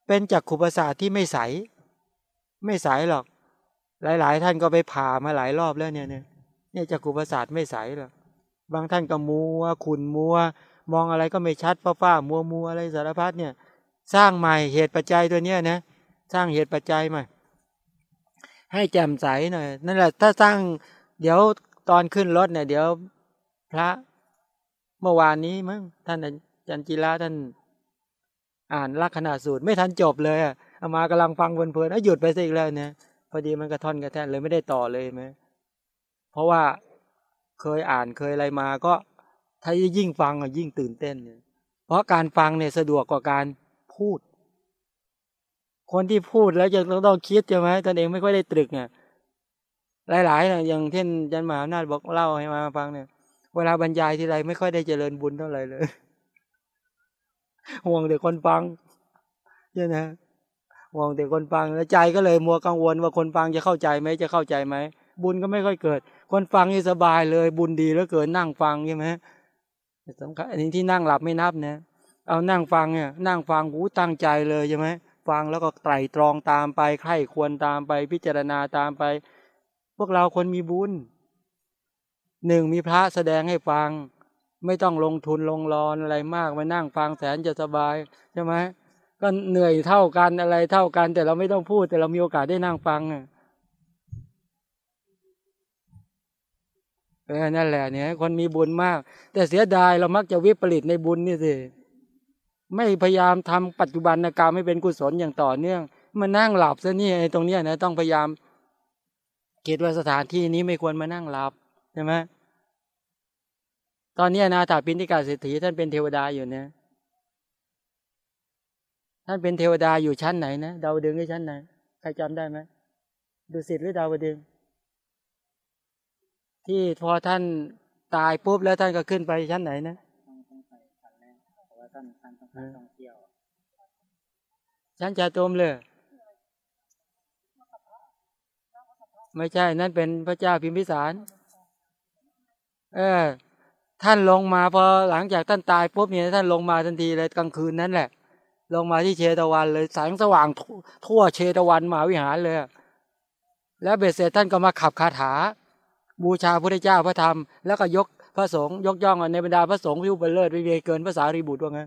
เป็นจากขุประสาทที่ไม่ใส ไม่ใสหรอก หลาย ๆ ท่านก็ไปผ่ามาหลายรอบแล้วเนี่ยเนี่ยจากขุประสาทไม่ใสหรอกบางท่านก็มัวขุนมัว มองอะไรก็ไม่ชัดฟ้าฟ้ามัวมัวอะไรสารพัดเนี่ย สร้างใหม่เหตุปัจจัยตัวเนี้ยนะสร้างเหตุปัจจัยใหม่ ให้แจ่มใสหน่อยนั่นแหละถ้าสร้างเดี๋ยวตอนขึ้นรถเนี่ย เดี๋ยวพระเมื่อวานนี้มั้งท่านอาจารย์จิระท่านอ่านลักษณะสูตร ไม่ทันจบเลยอะเอามากำลังฟังเพลินๆแล้วหยุดไปสิอีกแล้วเนี่ยพอดีมันกระท่อนกระแทนเลยไม่ได้ต่อเลยไหมเพราะว่าเคยอ่านเคยอะไรมาก็ ถ้ายิ่งฟังยิ่งตื่นเต้นเนี่ยเพราะการฟังเนี่ยสะดวกกว่าการพูด คนที่พูดแล้วจะต้องคิดใช่ไหมตนเองไม่ค่อยได้ตรึกเนี่ยหลายๆนะอย่างเช่นยันมหาอำนาจบอกเล่าให้มาฟังเนี่ย เวลาบรรยายทีไรไม่ค่อยได้เจริญบุญเท่าไหร่เลยห่วงแต่คนฟังใช่ไหมห่วงแต่คนฟังแล้วใจก็เลยมัวกังวลว่าคนฟังจะเข้าใจไหมจะเข้าใจไหมบุญก็ไม่ค่อยเกิด คนฟังนี่สบายเลย บุญดีแล้วเกิดนั่งฟังใช่ไหม สำคัญอันนี้ที่นั่งหลับไม่นับนะเอานั่งฟังเนี่ยนั่งฟังหูตั้งใจเลยใช่ไหมฟังแล้วก็ไตรตรองตามไปใคร่ควรตามไปพิจารณาตามไป พวกเราคนมีบุญหนึ่งมีพระแสดงให้ฟัง ไม่ต้องลงทุนลงรอนอะไรมากมานั่งฟังแสนจะสบายใช่ไหมก็เหนื่อยเท่ากันอะไรเท่ากัน แต่เราไม่ต้องพูดแต่เรามีโอกาสได้นั่งฟัง เออนั่นแหละเนี่ยคนมีบุญมาก แต่เสียดายเรามักจะวิปริตในบุญนี่สิไม่พยายามทำปัจจุบันกรรมให้เป็นกุศลอย่างต่อเนื่องมานั่งหลับซะนี่ตรงเนี้ยนะต้องพยายามคิดว่าสถานที่นี้ไม่ควรมานั่งหลับใช่ไหมตอนนี้นาถาปินิกาเศรษฐีท่านเป็นเทวดาอยู่เนี่ยท่านเป็นเทวดาอยู่ชั้นไหนนะดาวดึงในชั้นไหนใครจำได้ไหมดูสิทธิ์หรือดาวดึง ที่พอท่านตายปุ๊บแล้วท่านก็ขึ้นไปชั้นไหนนะชั้นจาตุมเลย ไม่ใช่ นั่นเป็นพระเจ้าพิมพิสาร เออ ท่านลงมาพอหลังจากท่านตายปุ๊บเนี่ยท่านลงมาทันทีเลยกลางคืนนั้นแหละ ลงมาที่เชตวันเลยแสงสว่างทั่วเชตวันมหาวิหารเลย แล้วเบสเสร็จท่านก็มาขับคาถา บูชาพระเจ้าพระธรรม แล้วก็ยกพระสงฆ์ยกย่องในบรรดาพระสงฆ์ผู้บรรเลิศไม่มีเกินภาษารีบุตรว่าไง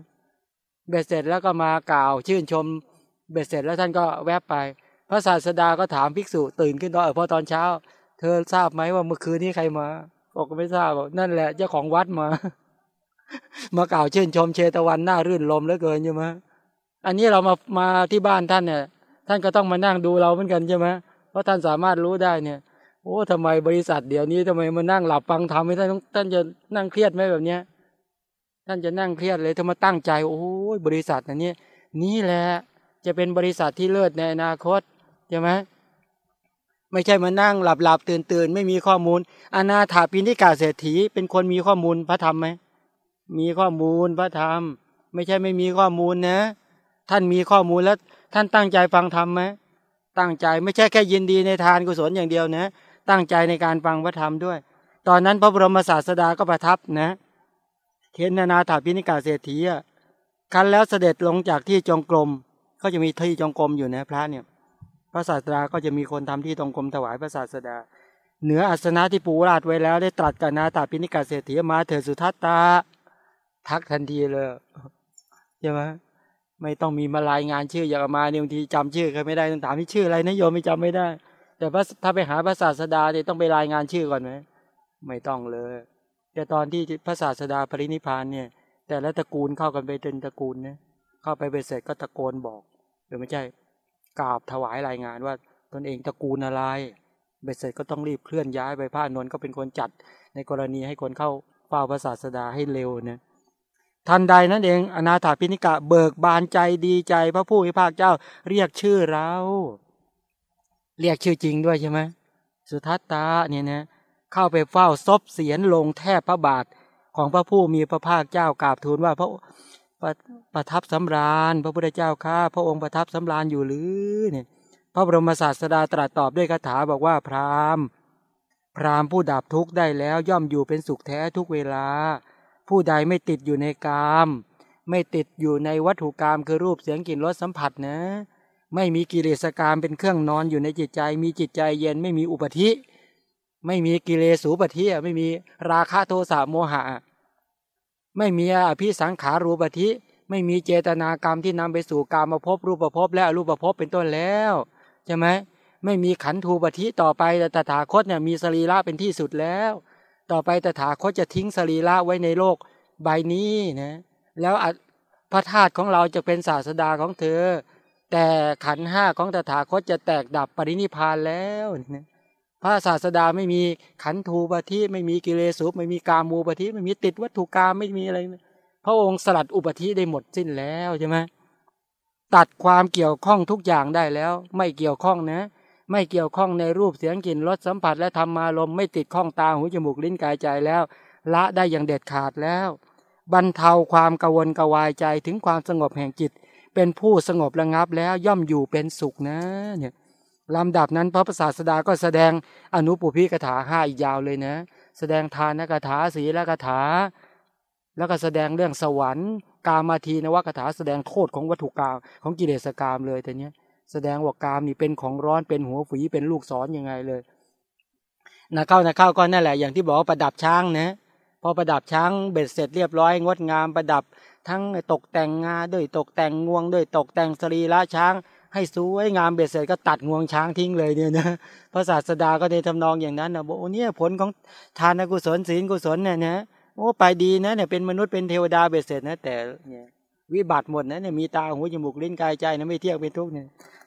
เบ็ดเสร็จแล้วก็มากล่าวชื่นชม เบ็ดเสร็จแล้วท่านก็แวบไป พระศาสดาก็ถามภิกษุตื่นขึ้นตอนเออพอตอนเช้า เธอทราบไหมว่าเมื่อคืนนี้ใครมาบอกก็ไม่ทราบบอกนั่นแหละเจ้าของวัดมา มากล่าวชื่นชมเชตวันหน้ารื่นลมเหลือเกินใช่ไหมอันนี้เรามามาที่บ้านท่านเนี่ย ท่านก็ต้องมานั่งดูเราเหมือนกันใช่ไหมเพราะท่านสามารถรู้ได้เนี่ย โอ้ทำไมบริษัทเดี๋ยวนี้ทำไมมานั่งหลับฟังทำให้ท่านท่านจะนั่งเครียดไหมแบบเนี้ยท่านจะนั่งเครียดเลยถ้ามาตั้งใจ โอ้ยบริษัทอันนี้นี่แหละจะเป็นบริษัทที่เลิศในอนาคตใช่ไหมไม่ใช่มานั่งหลับหลับตื่นตื่นไม่มีข้อมูลอนาถาปินิกาเศรษฐี เป็นคนมีข้อมูลพระธรรมไหมมีข้อมูลพระธรรม ไม่ใช่ไม่มีข้อมูลนะ ท่านมีข้อมูลแล้ว ท่านตั้งใจฟังธรรมไหมตั้งใจไม่ใช่แค่ยินดีในทานกุศลอย่างเดียวนะ ตั้งใจในการฟังพระธรรมด้วย ตอนนั้นพระบรมศาสดาก็ประทับนะเทนนาถาพินิกาเศรษฐีอะคันแล้วเสด็จลงจากที่จงกรมก็จะมีที่จงกรมอยู่นะพระเนี่ยพระศาสดาก็จะมีคนทำที่จงกรมถวายพระศาสดา เหนืออัสนะที่ปูราดไว้แล้วได้ตรัสกับนาถาพินิกาเศรษฐีมาเถิดสุทัตตาทักทันทีเลยใช่ไหมไม่ต้องมีมารายงานชื่ออย่างมาเนี่ยบางทีจำชื่อใครไม่ได้ต้องถามที่ชื่ออะไรนะโยมไม่จำไม่ได้ แต่ถ้าไปหาพระศาสดาเนี่ยต้องไปรายงานชื่อก่อนไหมไม่ต้องเลย แต่ตอนที่พระศาสดาปรินิพานเนี่ย แต่ละตระกูลเข้ากันไปเป็นตระกูลเนี่ยเข้าไปเบ็ดเสร็จก็ตะโกนบอกหรือไม่ใช่กราบถวายรายงานว่าตนเองตระกูลอะไรเบ็ดเสร็จก็ต้องรีบเคลื่อนย้ายไปพระนวลก็เป็นคนจัดในกรณีให้คนเข้าเฝ้าพระศาสดาให้เร็วเนี่ยทันใดนั่นเองอนาถาพินิกะเบิกบานใจดีใจ พระผู้มีพระเจ้าเรียกชื่อเรา เรียกชื่อจริงด้วยใช่ไหมสุทัตตาเนี่ยนะเข้าไปเฝ้าซบเสียนลงแทบพระบาทของพระผู้มีพระภาคเจ้ากราบทูลว่าพระประประทับสำราญ พระพุทธเจ้าข้าพระองค์ประทับสำราญอยู่หรือเนี่ยพระบรมศาสดาตรัสตอบด้วยคาถาบอกว่าพราหมณ์พรามผู้ดับทุกข์ได้แล้วย่อมอยู่เป็นสุขแท้ทุกเวลา ผู้ใดไม่ติดอยู่ในกาม ไม่ติดอยู่ในวัตถุกรรมคือรูปเสียงกลิ่นรสสัมผัสนะ ไม่มีกิเลสกรรมเป็นเครื่องนอนอยู่ในจิตใจ มีจิตใจเย็นไม่มีอุปธิ ไม่มีกิเลสูปธิไม่มีราคะโทสะโมหะ ไม่มีอภิสังขารูปธิ ไม่มีเจตนากรรมที่นำไปสู่กรรมภพรูปภพและอรูปภพเป็นต้นแล้วใช่ไหมไม่มีขันธูปธิต่อไปแต่ตถาคตเนี่ยมีสรีระเป็นที่สุดแล้ว ต่อไปตถาคตจะทิ้งสรีระไว้ในโลกใบนี้นะแล้วพระธาตุของเราจะเป็นศาสดาของเธอ แต่ขันห้าของตถาคตจะแตกดับปรินิพานแล้วนะพระศาสดาไม่มีขันธูปธิไม่มีกิเลสุปไม่มีกามูปธิไม่มีติดวัตถุกรรมไม่มีอะไรพระองค์สลัดอุปธิได้หมดสิ้นแล้วใช่ไหมตัดความเกี่ยวข้องทุกอย่างได้แล้ว ไม่เกี่ยวข้องนะ ไม่เกี่ยวข้องในรูปเสียงกลิ่นรสสัมผัสและธรรมารมไม่ติดข้องตาหูจมูกลิ้นกายใจแล้ว ละได้อย่างเด็ดขาดแล้ว บรรเทาความกังวลกวายใจถึงความสงบแห่งจิต เป็นผู้สงบระงับแล้วย่อมอยู่เป็นสุขนะเนี่ยลำดับนั้นพระประสาสดาก็แสดงอนุปุพิกถาห้าอีกยาวเลยนะ แสดงทานกถาศีลกถา แล้วก็แสดงเรื่องสวรรค์ กามาทีนวกถาแสดงโทษของวัตถุกรรมของกิเลสกรรมเลยแต่เนี้ยแสดงว่ากามนี่เป็นของร้อนเป็นหัวฝีเป็นลูกศรยังไงเลยนะเข้านะเข้าก็นั่นแหละอย่างที่บอกประดับช้างนะพอประดับช้างเบ็ดเสร็จเรียบร้อย งดงามประดับ ทั้งตกแต่งงาด้วยตกแต่งงวงด้วยตกแต่งสรีระช้าง ให้สวยงามเบ็ดเสร็จก็ตัดงวงช้างทิ้งเลยเนี่ยนะพระศาสดาก็ในทำนองอย่างนั้นนะบอกโอ้เนี่ยผลของทานกุศลศีลกุศลเนี่ยนะโอ้ไปดีนะเนี่ยเป็นมนุษย์เป็นเทวดาเบ็ดเสร็จนะแต่เนี่ยวิบัติหมดนะเนี่ยมีตาหูจมูกลิ้นกายใจนะไม่เที่ยงเป็นทุกเนี่ย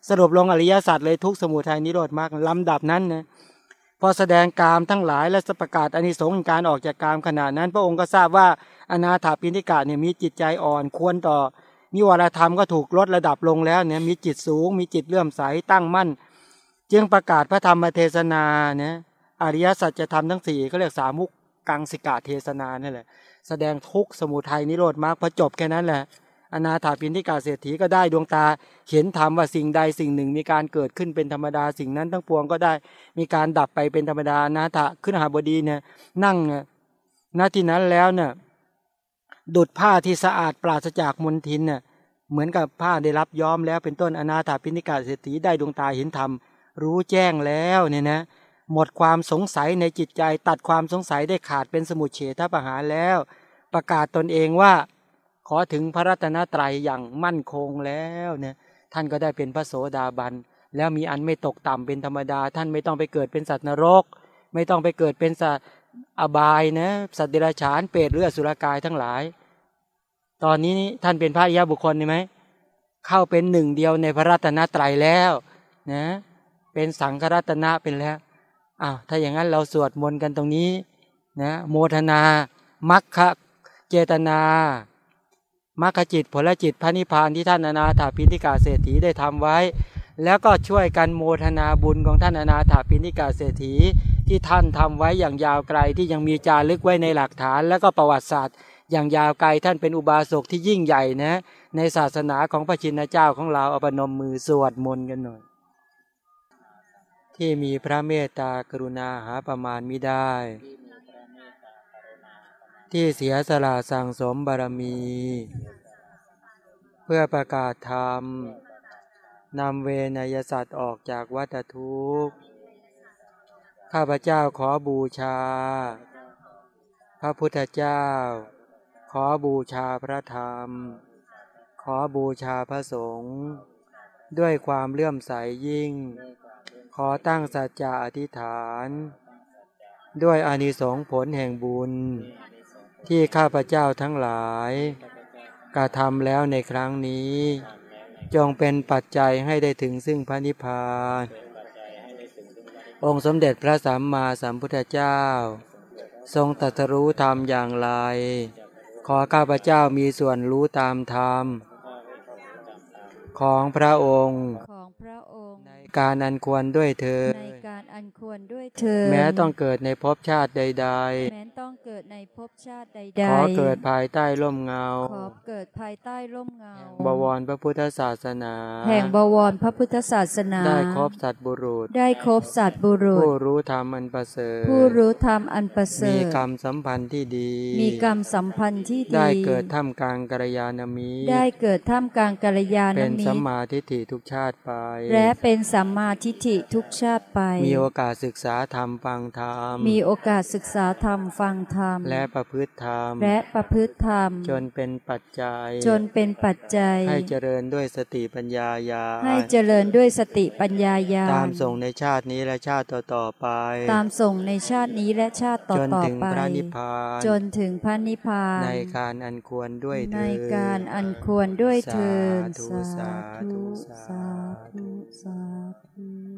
สรุปลงอริยสัจเลยทุกสมุทัยนิโรธมากลำดับนั้นนะ พอแสดงกามทั้งหลายและสประกาศอนิสงส์การออกจากกามขนาดนั้น พระองค์ก็ทราบว่าอนาถาปิณิกาเนี่ยมีจิตใจอ่อนควรต่อ นิวรธรรมก็ถูกลดระดับลงแล้วเนี่ยมีจิตสูง มีจิตเลื่อมใสตั้งมั่น จึงประกาศพระธรรมเทศนาเนี่ยอริยสัจจะทำทั้งสี่เขาเรียกสามุกกังสิกาเทศนานี่แหละแสดงทุกสมุทัยนิโรธมรรคพอจบแค่นั้นแหละ อนาถาปินทิกาเศรษฐีก็ได้ดวงตาเห็นธรรมว่าสิ่งใดสิ่งหนึ่ง มีการเกิดขึ้นเป็นธรรมดาสิ่งนั้นทั้งปวงก็ได้มีการดับไปเป็นธรรมดานาถาขึ้นหาบดีเนี่ยนั่งณที่นั้นแล้วเนี่ยดุดผ้าที่สะอาดปราศจากมลทินเนี่ยเหมือนกับผ้าได้รับย้อมแล้วเป็นต้นอนาถาปินิกาเศรษฐีได้ดวงตาเห็นธรรมรู้แจ้งแล้วเนี่ยนะหมดความสงสัยในจิตใจตัดความสงสัยได้ขาดเป็นสมุทเฉทประหารแล้ว ประกาศตนเองว่า ขอถึงพระรัตนตรัยอย่างมั่นคงแล้วเนี่ยท่านก็ได้เป็นพระโสดาบัน แล้วมีอันไม่ตกต่ำเป็นธรรมดา ท่านไม่ต้องไปเกิดเป็นสัตว์นรก ไม่ต้องไปเกิดเป็นสัตว์อบายนะสัตว์เดรัจฉานเปรตหรืออสุรกายทั้งหลาย ตอนนี้ท่านเป็นพระยาบุคคลใช่ไหมเข้าเป็นหนึ่งเดียวในพระรัตนตรัยแล้วนะเป็นสังฆรัตนะเป็นแล้วอ้าวถ้าอย่างนั้นเราสวดมนต์กันตรงนี้นะโมทนามัคคะเจตนา มัคคจิตผลจิตพระนิพพานที่ท่านอนาถาพินิกาเศรษฐีได้ทำไว้ แล้วก็ช่วยกันโมทนาบุญของท่านอนาถาพินิกาเศรษฐีที่ท่านทำไว้อย่างยาวไกลที่ยังมีจารึกไว้ในหลักฐาน แล้วก็ประวัติศาสตร์ อย่างยาวไกลท่านเป็นอุบาสกที่ยิ่งใหญ่นะ ในศาสนาของพระชินเจ้าของเราเอาปนมมือสวดมนต์กันหน่อย ที่มีพระเมตตากรุณาหาประมาณมิได้ ที่เสียสละสั่งสมบารมี เพื่อประกาศธรรมนำเวนยสัตว์ออกจากวัฏทุกข์ ข้าพเจ้าขอบูชา พระพุทธเจ้า ขอบูชาพระธรรม ขอบูชาพระสงฆ์ด้วยความเลื่อมใสยยิ่ง ขอตั้งสัจจะอธิษฐาน ด้วยอานิสงส์ผลแห่งบุญ ที่ข้าพเจ้าทั้งหลายกระทำแล้วในครั้งนี้ จงเป็นปัจจัยให้ได้ถึงซึ่งพระนิพพาน องค์สมเด็จพระสัมมาสัมพุทธเจ้า ทรงตรัสรู้ธรรมอย่างไร ขอข้าพเจ้ามีส่วนรู้ตามธรรม ของพระองค์การอันควรด้วยเธอในการ อัอันควรด้วยเถิดแม้ต้องเกิดในภพชาติใดแม้ต้องเกิดในภพชาติใดๆๆขอเกิดภายใต้ร่มเงา ขอเกิดภายใต้ร่มเงา บวรพระพุทธศาสนา แห่งบวรพระพุทธศาสนา ได้ครบสัตว์บุรุษ ได้ครบสัตว์บุรุษ ผู้รู้ธรรมอันประเสริฐ ผู้รู้ธรรมอันประเสริมีฐกรรมสัมพันธ์ที่ดี มีกรรมสัมพันธ์ที่ดี ได้เกิดท่ามกลางกัลยาณมิตร ได้เกิดท่ามกลางกัลยาณเป็นมิสัมตรมาทิฏฐิทุกชาติไป และเป็นสัมมาทิฏฐิทุกชาติไป มีโอกาสศึกษาธรรมฟังธรรม มีโอกาสศึกษาธรรมฟังธรรม และประพฤติธรรม และประพฤติธรรม จนเป็นปัจจัย จนเป็นปัจจัย ให้เจริญด้วยสติปัญญาญาณให้เจริญด้วยสติปัญญาญาณตามส่งในชาตินี้และชาติต่อๆไป ตามส่งในชาตินี้และชาติต่อจนต่อถึงไปพระนิพพาน จนถึงพระนิพพาน ในการอันควรด้วยในเถิดการอันควรด้วยเทินสาธุสาธุสาธุสาธุ